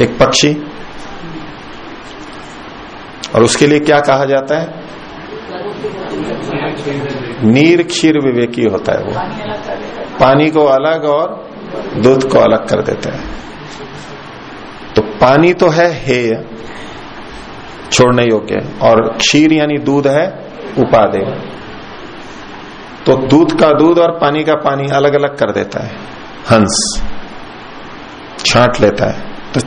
एक पक्षी। और उसके लिए क्या कहा जाता है? नीर क्षीर विवेकी होता है वो। पानी को अलग और दूध को अलग कर देता है। तो पानी तो है हेय, छोड़ने योग्य। और क्षीर यानी दूध है उपादेय। तो दूध का दूध और पानी का पानी अलग अलग कर देता है। हंस। छांट लेता है। तो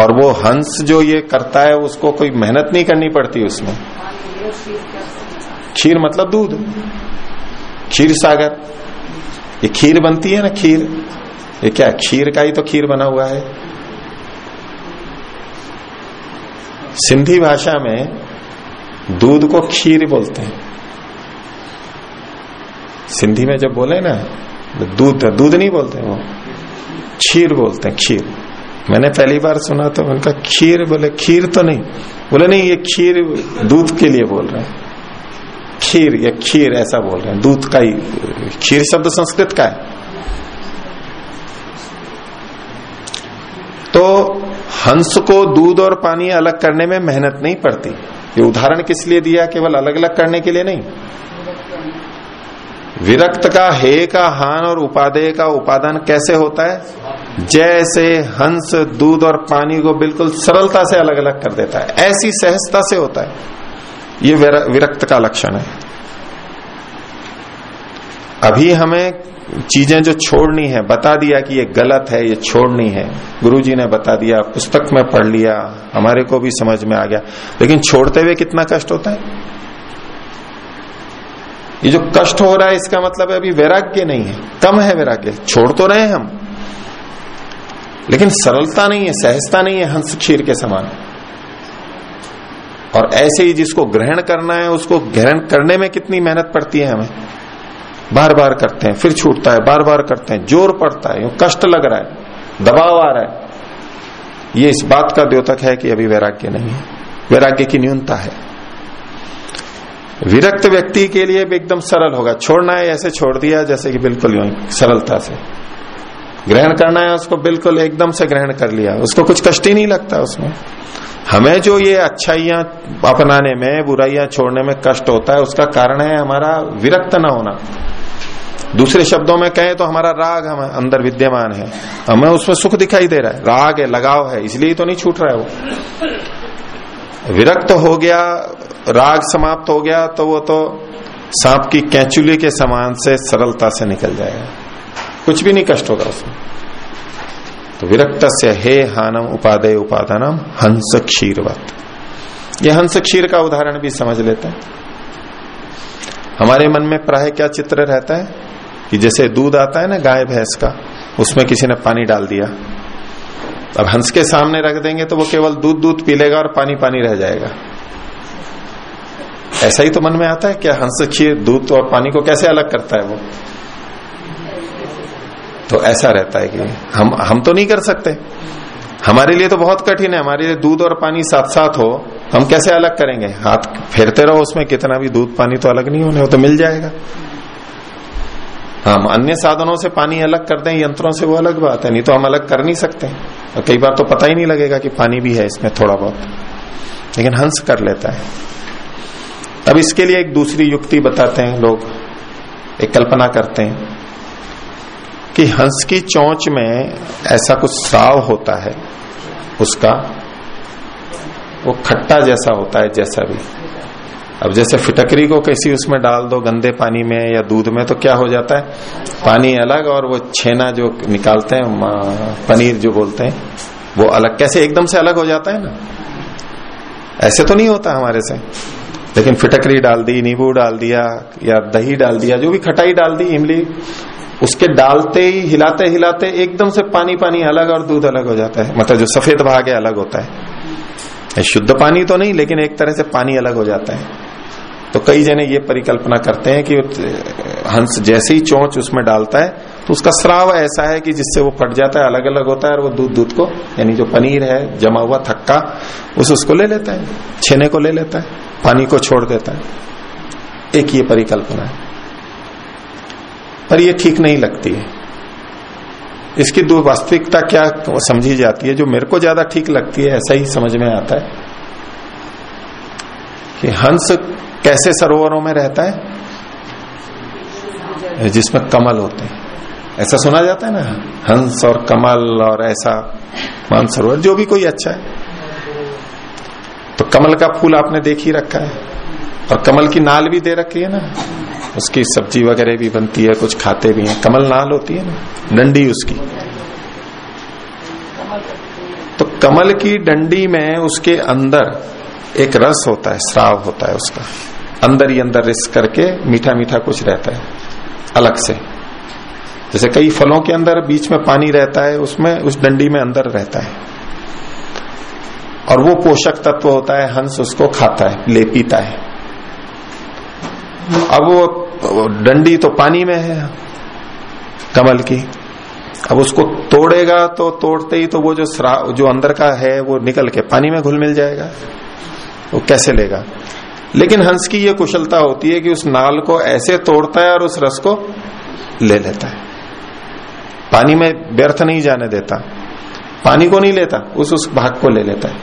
और वो हंस जो ये करता है, उसको कोई मेहनत नहीं करनी पड़ती उसमें। खीर मतलब दूध। खीर सागर। ये खीर बनती है ना, खीर? ये क्या, खीर का ही तो खीर बना हुआ है। सिंधी भाषा में दूध को खीर बोलते हैं। सिंधी में जब बोले ना दूध दूध नहीं बोलते वो। खीर बोलते हैं, खीर। मैंने पहली बार सुना तो उनका खीर बोले, खीर तो नहीं। बोले, नहीं, ये खीर दूध के लिए बोल रहे हैं। खीर, या खीर ऐसा बोल रहे हैं, दूध का ही, खीर शब्द संस्कृत का है। तो हंस को दूध और पानी अलग करने में मेहनत नहीं पड़ती। ये उदाहरण किस लिए दिया? केवल अलग अलग करने के लिए नहीं। विरक्त का हे का हान और उपादेय का उपादान कैसे होता है? जैसे हंस, दूध और पानी को बिल्कुल सरलता से अलग अलग कर देता है। ऐसी सहजता से होता है। ये विरक्त का लक्षण है। अभी हमें चीज़ें जो छोड़नी है, बता दिया कि ये गलत है, ये छोड़नी है। गुरुजी ने बता दिया, पुस्तक में पढ़ लिया, हमारे को भी समझ में आ गया। लेकिन छोड़ते हुए कितना कष्ट होता है? ये जो कष्ट हो रहा है, इसका मतलब है अभी वैराग्य नहीं है। कम है वैराग्य। छोड़ तो रहे हम। लेकिन सरलता नहीं है, सहजता नहीं है हंस क्षीर के समान। और ऐसे ही जिसको ग्रहण करना है, उसको ग्रहण करने में कितनी मेहनत पड़ती है हमें। बार बार करते हैं, फिर छूटता है बार बार करते हैं। ज़ोर पड़ता है कष्ट लग रहा है, दबाव आ रहा है। ये इस बात का द्योतक है कि अभी वैराग्य नहीं है। वैराग्य की न्यूनता है। विरक्त व्यक्ति के लिए भी एकदम सरल होगा। छोड़ना है, ऐसे छोड़ दिया, जैसे कि बिल्कुल सरलता से। ग्रहण करना है, उसको बिल्कुल एकदम से ग्रहण कर लिया। उसको कुछ कष्ट ही नहीं लगता उसमें। हमें जो ये अच्छाइयाँ अपनाने में, बुराइयाँ छोड़ने में कष्ट होता है, उसका कारण है हमारा विरक्त न होना। दूसरे शब्दों में कहें तो हमारा राग हम अंदर विद्यमान है। हमें उसमें सुख दिखाई दे रहा है। राग है, लगाव है, इसलिए तो नहीं छूट रहा है वो। विरक्त हो गया राग समाप्त हो गया तो वो तो सांप की कैचुली के समान से सरलता से निकल जाएगा। कुछ भी नहीं कष्ट होगा उसमें। तो विरक्त से हे हानम उपादय उपादानम हंस क्षीरवत। ये हंस क्षीर का उदाहरण भी समझ लेते हैं। हमारे मन में प्राय क्या चित्र रहता है? कि जैसे दूध आता है ना गाय भैंस का, उसमें किसी ने पानी डाल दिया। अब हंस के सामने रख देंगे तो वो केवल दूध दूध पी लेगा और पानी पानी रह जाएगा। ऐसा ही तो मन में आता है क्या हंस क्षीर दूध और पानी को कैसे अलग करता है वो? तो ऐसा रहता है कि हम हम तो नहीं कर सकते। हमारे लिए तो बहुत कठिन है, हमारे लिए दूध और पानी साथ साथ हो, हम कैसे अलग करेंगे? हाथ फेरते रहो उसमें, कितना भी दूध पानी तो अलग नहीं होने, वो तो मिल जाएगा। हम अन्य साधनों से पानी अलग कर दें, यंत्रों से, वो अलग बात है, नहीं तो हम अलग कर नहीं सकते। और कई बार तो पता ही नहीं लगेगा कि पानी भी है इसमें थोड़ा बहुत। लेकिन हंस कर लेता है। अब इसके लिए एक दूसरी युक्ति बताते हैं लोग, एक कल्पना करते हैं कि हंस की चोंच में ऐसा कुछ साव होता है, उसका वो खट्टा जैसा होता है, जैसा भी। अब जैसे फिटकरी को किसी उसमें डाल दो गंदे पानी में या दूध में तो क्या हो जाता है? पानी अलग और वो छेना जो निकालते हैं पनीर जो बोलते हैं, वो अलग, कैसे एकदम से अलग हो जाता है ना? ऐसे तो नहीं होता हमारे से। लेकिन फिटकरी डाल दी, नींबू डाल दिया, या दही डाल दिया, जो भी खटाई डाल दी, इमली, उसके डालते ही, हिलाते हिलाते एकदम से पानी पानी अलग और दूध अलग हो जाता है। मतलब जो सफ़ेद भाग है, अलग होता है। शुद्ध पानी तो नहीं, लेकिन एक तरह से पानी अलग हो जाता है। तो कई जने ये परिकल्पना करते हैं कि हंस जैसे ही चोंच उसमें डालता है तो उसका स्राव ऐसा है कि जिससे वो फट जाता है अलग अलग होता है और वो दूध दूध को, यानी जो पनीर है, जमा हुआ थक्का, उस उसको ले लेता है, छेने को ले लेता है, पानी को छोड़ देता है। एक ये परिकल्पना है। पर ये ठीक नहीं लगती है। इसकी दो वास्तविकता क्या समझी जाती है? जो मेरे को ज़्यादा ठीक लगती है, ऐसा ही समझ में आता है कि हंस कैसे सरोवरों में रहता है? जिसमें कमल होते हैं। ऐसा सुना जाता है ना, हंस और कमल और ऐसा मानसरोवर जो भी कोई अच्छा है। तो कमल का फूल आपने देख ही रखा है। और कमल की नाल भी दे रखी है ना, उसकी सब्ज़ी वगैरह भी बनती है, कुछ खाते भी हैं। कमल नाल होती है ना, डंडी उसकी। तो कमल की डंडी में उसके अंदर एक रस होता है श्राव होता है उसका। अंदर ही अंदर रिस करके मीठा मीठा कुछ रहता है, अलग से। जैसे कई फलों के अंदर बीच में पानी रहता है, उसमें, उस डंडी में अंदर रहता है। और वो पोषक तत्व होता है, हंस उसको खाता है, ले पीता है। अब वो डंडी तो पानी में है, कमल की। अब उसको तोड़ेगा तो तोड़ते ही तो वो जो जो अंदर का है, वो निकल के पानी में घुल मिल जाएगा। वो कैसे लेगा? लेकिन हंस की ये कुशलता होती है कि उस नाल को ऐसे तोड़ता है और उस रस को ले लेता है। पानी में व्यर्थ नहीं जाने देता। पानी को नहीं लेता, उस उस भाग को ले लेता है।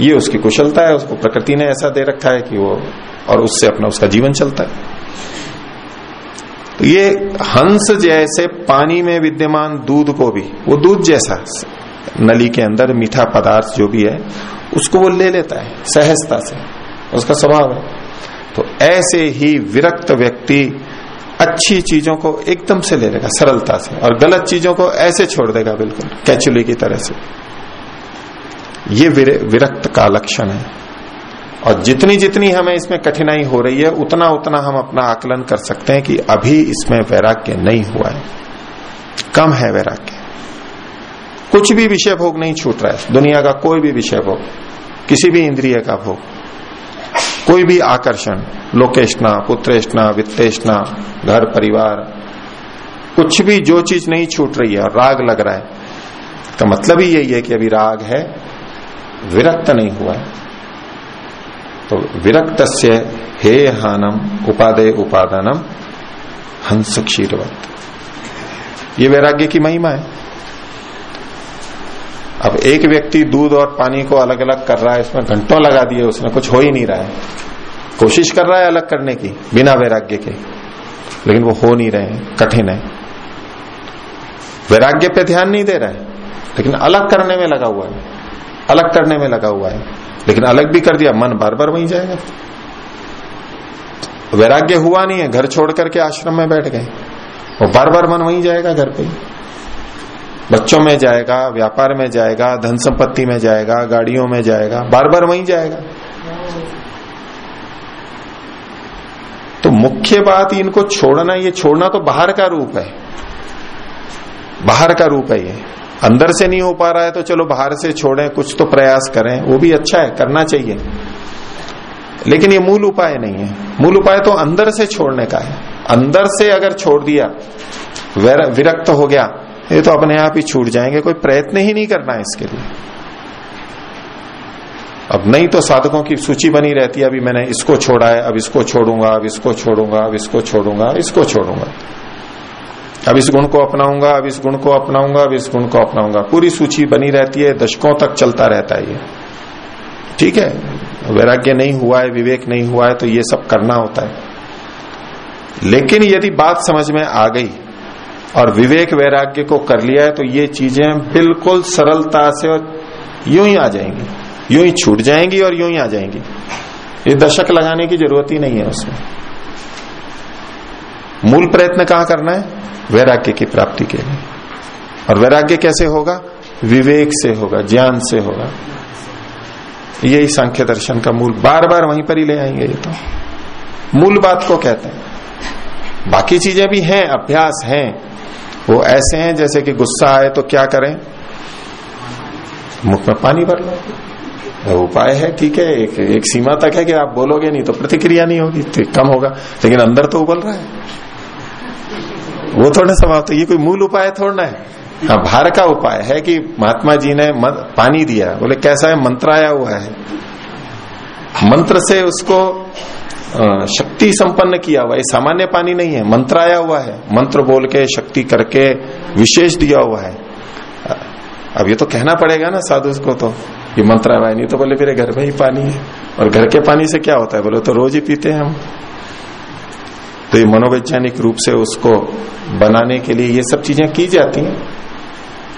ये उसकी कुशलता है, उसको प्रकृति ने ऐसा दे रखा है कि वो और उससे अपना उसका जीवन चलता है। तो ये हंस जैसे पानी में विद्यमान दूध को भी, वो दूध जैसा, नली के अंदर मीठा पदार्थ जो भी है, उसको वो ले लेता है, सहजता से। उसका स्वभाव है। तो ऐसे ही विरक्त व्यक्ति अच्छी चीज़ों को एकदम से ले लेगा सरलता से। और गलत चीज़ों को ऐसे छोड़ देगा बिल्कुल, कैचुली की तरह से। ये विरक्त का लक्षण है। और जितनी जितनी हमें इसमें कठिनाई हो रही है, उतना उतना हम अपना आकलन कर सकते हैं कि अभी इसमें वैराग्य नहीं हुआ है। कम है वैराग्य। कुछ भी विषय भोग नहीं छूट रहा है। दुनिया का कोई भी विषय भोग, किसी भी इंद्रिय का भोग कोई भी आकर्षण, लोकेष्णा, पुत्रेष्णा, वित्तेष्णा, घर, परिवार, कुछ भी जो चीज़ नहीं छूट रही है और राग लग रहा है तो मतलब ही यही है कि अभी राग है, विरक्त नहीं हुआ है। तो विरक्त से हे हानम उपादे उपादानम हंस क्षीरवत ये वैराग्य की महिमा है। अब एक व्यक्ति दूध और पानी को अलग अलग कर रहा है, इसमें घंटों लगा दिए, उसने कुछ हो ही नहीं रहा है। कोशिश कर रहा है अलग करने की, बिना वैराग्य के। लेकिन वो हो नहीं रहे कठिन है। वैराग्य पे ध्यान नहीं दे रहा है, लेकिन अलग करने में लगा हुआ है। अलग करने में लगा हुआ है, लेकिन अलग भी कर दिया, मन बार बार वहीं जाएगा। वैराग्य हुआ नहीं है, घर छोड़ करके आश्रम में बैठ गए। वो बार बार मन वहीं जाएगा घर पे। बच्चों में जाएगा, व्यापार में जाएगा, धन संपत्ति में जाएगा, गाड़ियों में जाएगा बार बार वहीं जाएगा। तो मुख्य बात इनको छोड़ना, ये छोड़ना तो बाहर का रूप है। बाहर का रूप है ये। अंदर से नहीं हो पा रहा है तो चलो बाहर से छोड़ें, कुछ तो प्रयास करें, वो भी अच्छा है, करना चाहिए। लेकिन ये मूल उपाय नहीं है। मूल उपाय तो अंदर से छोड़ने का है। अंदर से अगर छोड़ दिया विरक्त हो गया ये तो अपने आप ही छूट जाएँगे, कोई प्रयत्न ही नहीं करना है इसके लिए। अब नहीं तो साधकों की सूची बनी रहती है, अभी मैंने इसको छोड़ा है, अब इसको छोड़ूँगा, अब इसको छोड़ूँगा, अब इसको छोड़ूँगा इसको छोड़ूँगा। अब इस गुण को अपनाऊँगा, अब इस गुण को अपनाऊँगा, अब इस गुण को अपनाऊँगा। पूरी सूची बनी रहती है, दशकों तक चलता रहता है ये। ठीक है? वैराग्य नहीं हुआ है, विवेक नहीं हुआ है तो ये सब करना होता है। लेकिन यदि बात समझ में आ गई और विवेक वैराग्य को कर लिया है तो ये चीज़ें बिल्कुल सरलता से और यूँ ही आ जाएँगी। यूँ ही छूट जाएँगी और यूँ ही आ जाएँगी। ये दशक लगाने की ज़रूरत ही नहीं है उसमें। मूल प्रयत्न कहाँ करना है? वैराग्य की प्राप्ति के लिए। और वैराग्य कैसे होगा? विवेक से होगा, ज्ञान से होगा। यही सांख्य दर्शन का मूल। बार बार वहीं पर ही ले आएँगे ये तो। मूल बात को कहते हैं। बाकी चीज़ें भी हैं, अभ्यास हैं। वो ऐसे हैं जैसे कि गुस्सा आए तो क्या करें? मुख में पानी भर लो। उपाय है ठीक है एक, एक सीमा तक है कि आप बोलोगे नहीं तो प्रतिक्रिया नहीं होगी तो कम होगा। लेकिन अंदर तो उबल रहा है। वो थोड़ा समाप्त ये कोई मूल उपाय थोड़ा है। हाँ भार का उपाय है कि महात्मा जी ने पानी दिया। बोले कैसा है? मंत्र आया हुआ है। मंत्र से उसको शक्ति संपन्न किया हुआ है। सामान्य पानी नहीं है, मंत्र आया हुआ है। मंत्र बोल के, शक्ति करके विशेष दिया हुआ है। अब ये तो कहना पड़ेगा ना साधु को तो ये मंत्र आया नहीं तो बोले, मेरे घर में ही पानी है। और घर के पानी से क्या होता है? बोले तो रोज ही पीते हैं हम। तो ये मनोवैज्ञानिक रूप से उसको बनाने के लिए ये सब चीज़ें की जाती हैं।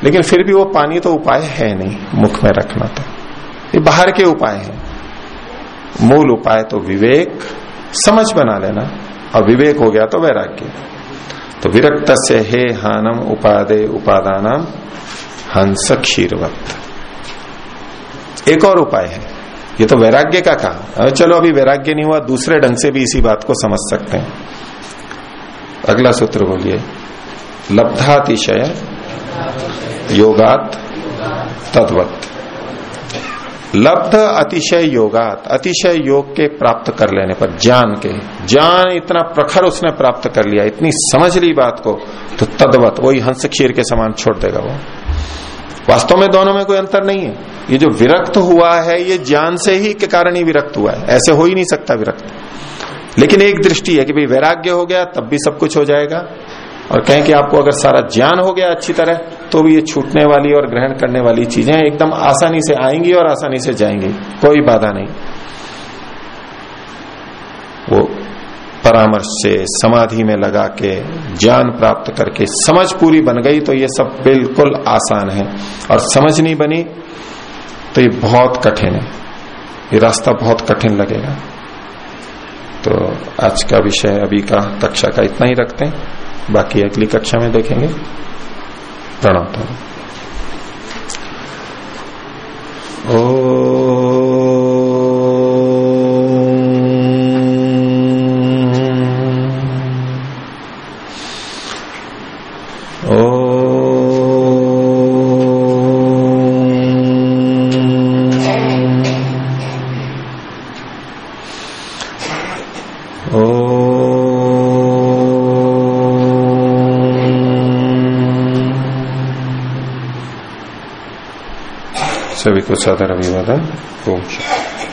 लेकिन फिर भी वो पानी तो उपाय है नहीं, मुख में रखना तो। ये बाहर के उपाय हैं। मूल उपाय तो विवेक, समझ बना लेना। और विवेक हो गया तो वैराग्य। तो विरक्त से हे हानम उपादे उपादानम हंस क्षीरवत। एक और उपाय है। ये तो वैराग्य का कहा चलो, अभी वैराग्य नहीं हुआ, दूसरे ढंग से भी इसी बात को समझ सकते हैं। अगला सूत्र बोलिए। लब्धातिशय, योगात, तद्वत। लब्ध अतिशय योगात, अतिशय योग के प्राप्त कर लेने पर ज्ञान के, ज्ञान इतना प्रखर उसने प्राप्त कर लिया, इतनी समझ ली बात को तो तद्वत, वही हंस क्षीर के समान छोड़ देगा वो। वास्तव में दोनों में कोई अंतर नहीं है। ये जो विरक्त हुआ है, ये ज्ञान से ही के कारण ही विरक्त हुआ है। ऐसे हो ही नहीं सकता विरक्त। लेकिन एक दृष्टि है कि भाई वैराग्य हो गया, तब भी सब कुछ हो जाएगा। और कहें कि आपको अगर सारा ज्ञान हो गया अच्छी तरह तो भी ये छूटने वाली और ग्रहण करने वाली चीज़ें एकदम आसानी से आएँगी और आसानी से जाएँगी। कोई बाधा नहीं। वो परामर्श से, समाधि में लगा के, ज्ञान प्राप्त करके, समझ पूरी बन गई तो ये सब बिल्कुल आसान है। और समझ नहीं बनी तो ये बहुत कठिन है। ये रास्ता बहुत कठिन लगेगा। तो आज का विषय अभी का कक्षा का इतना ही रखते हैं। बाकी अगली कक्षा में देखेंगे। प्रणाम ओ सभी को सादर अभिवादन ओम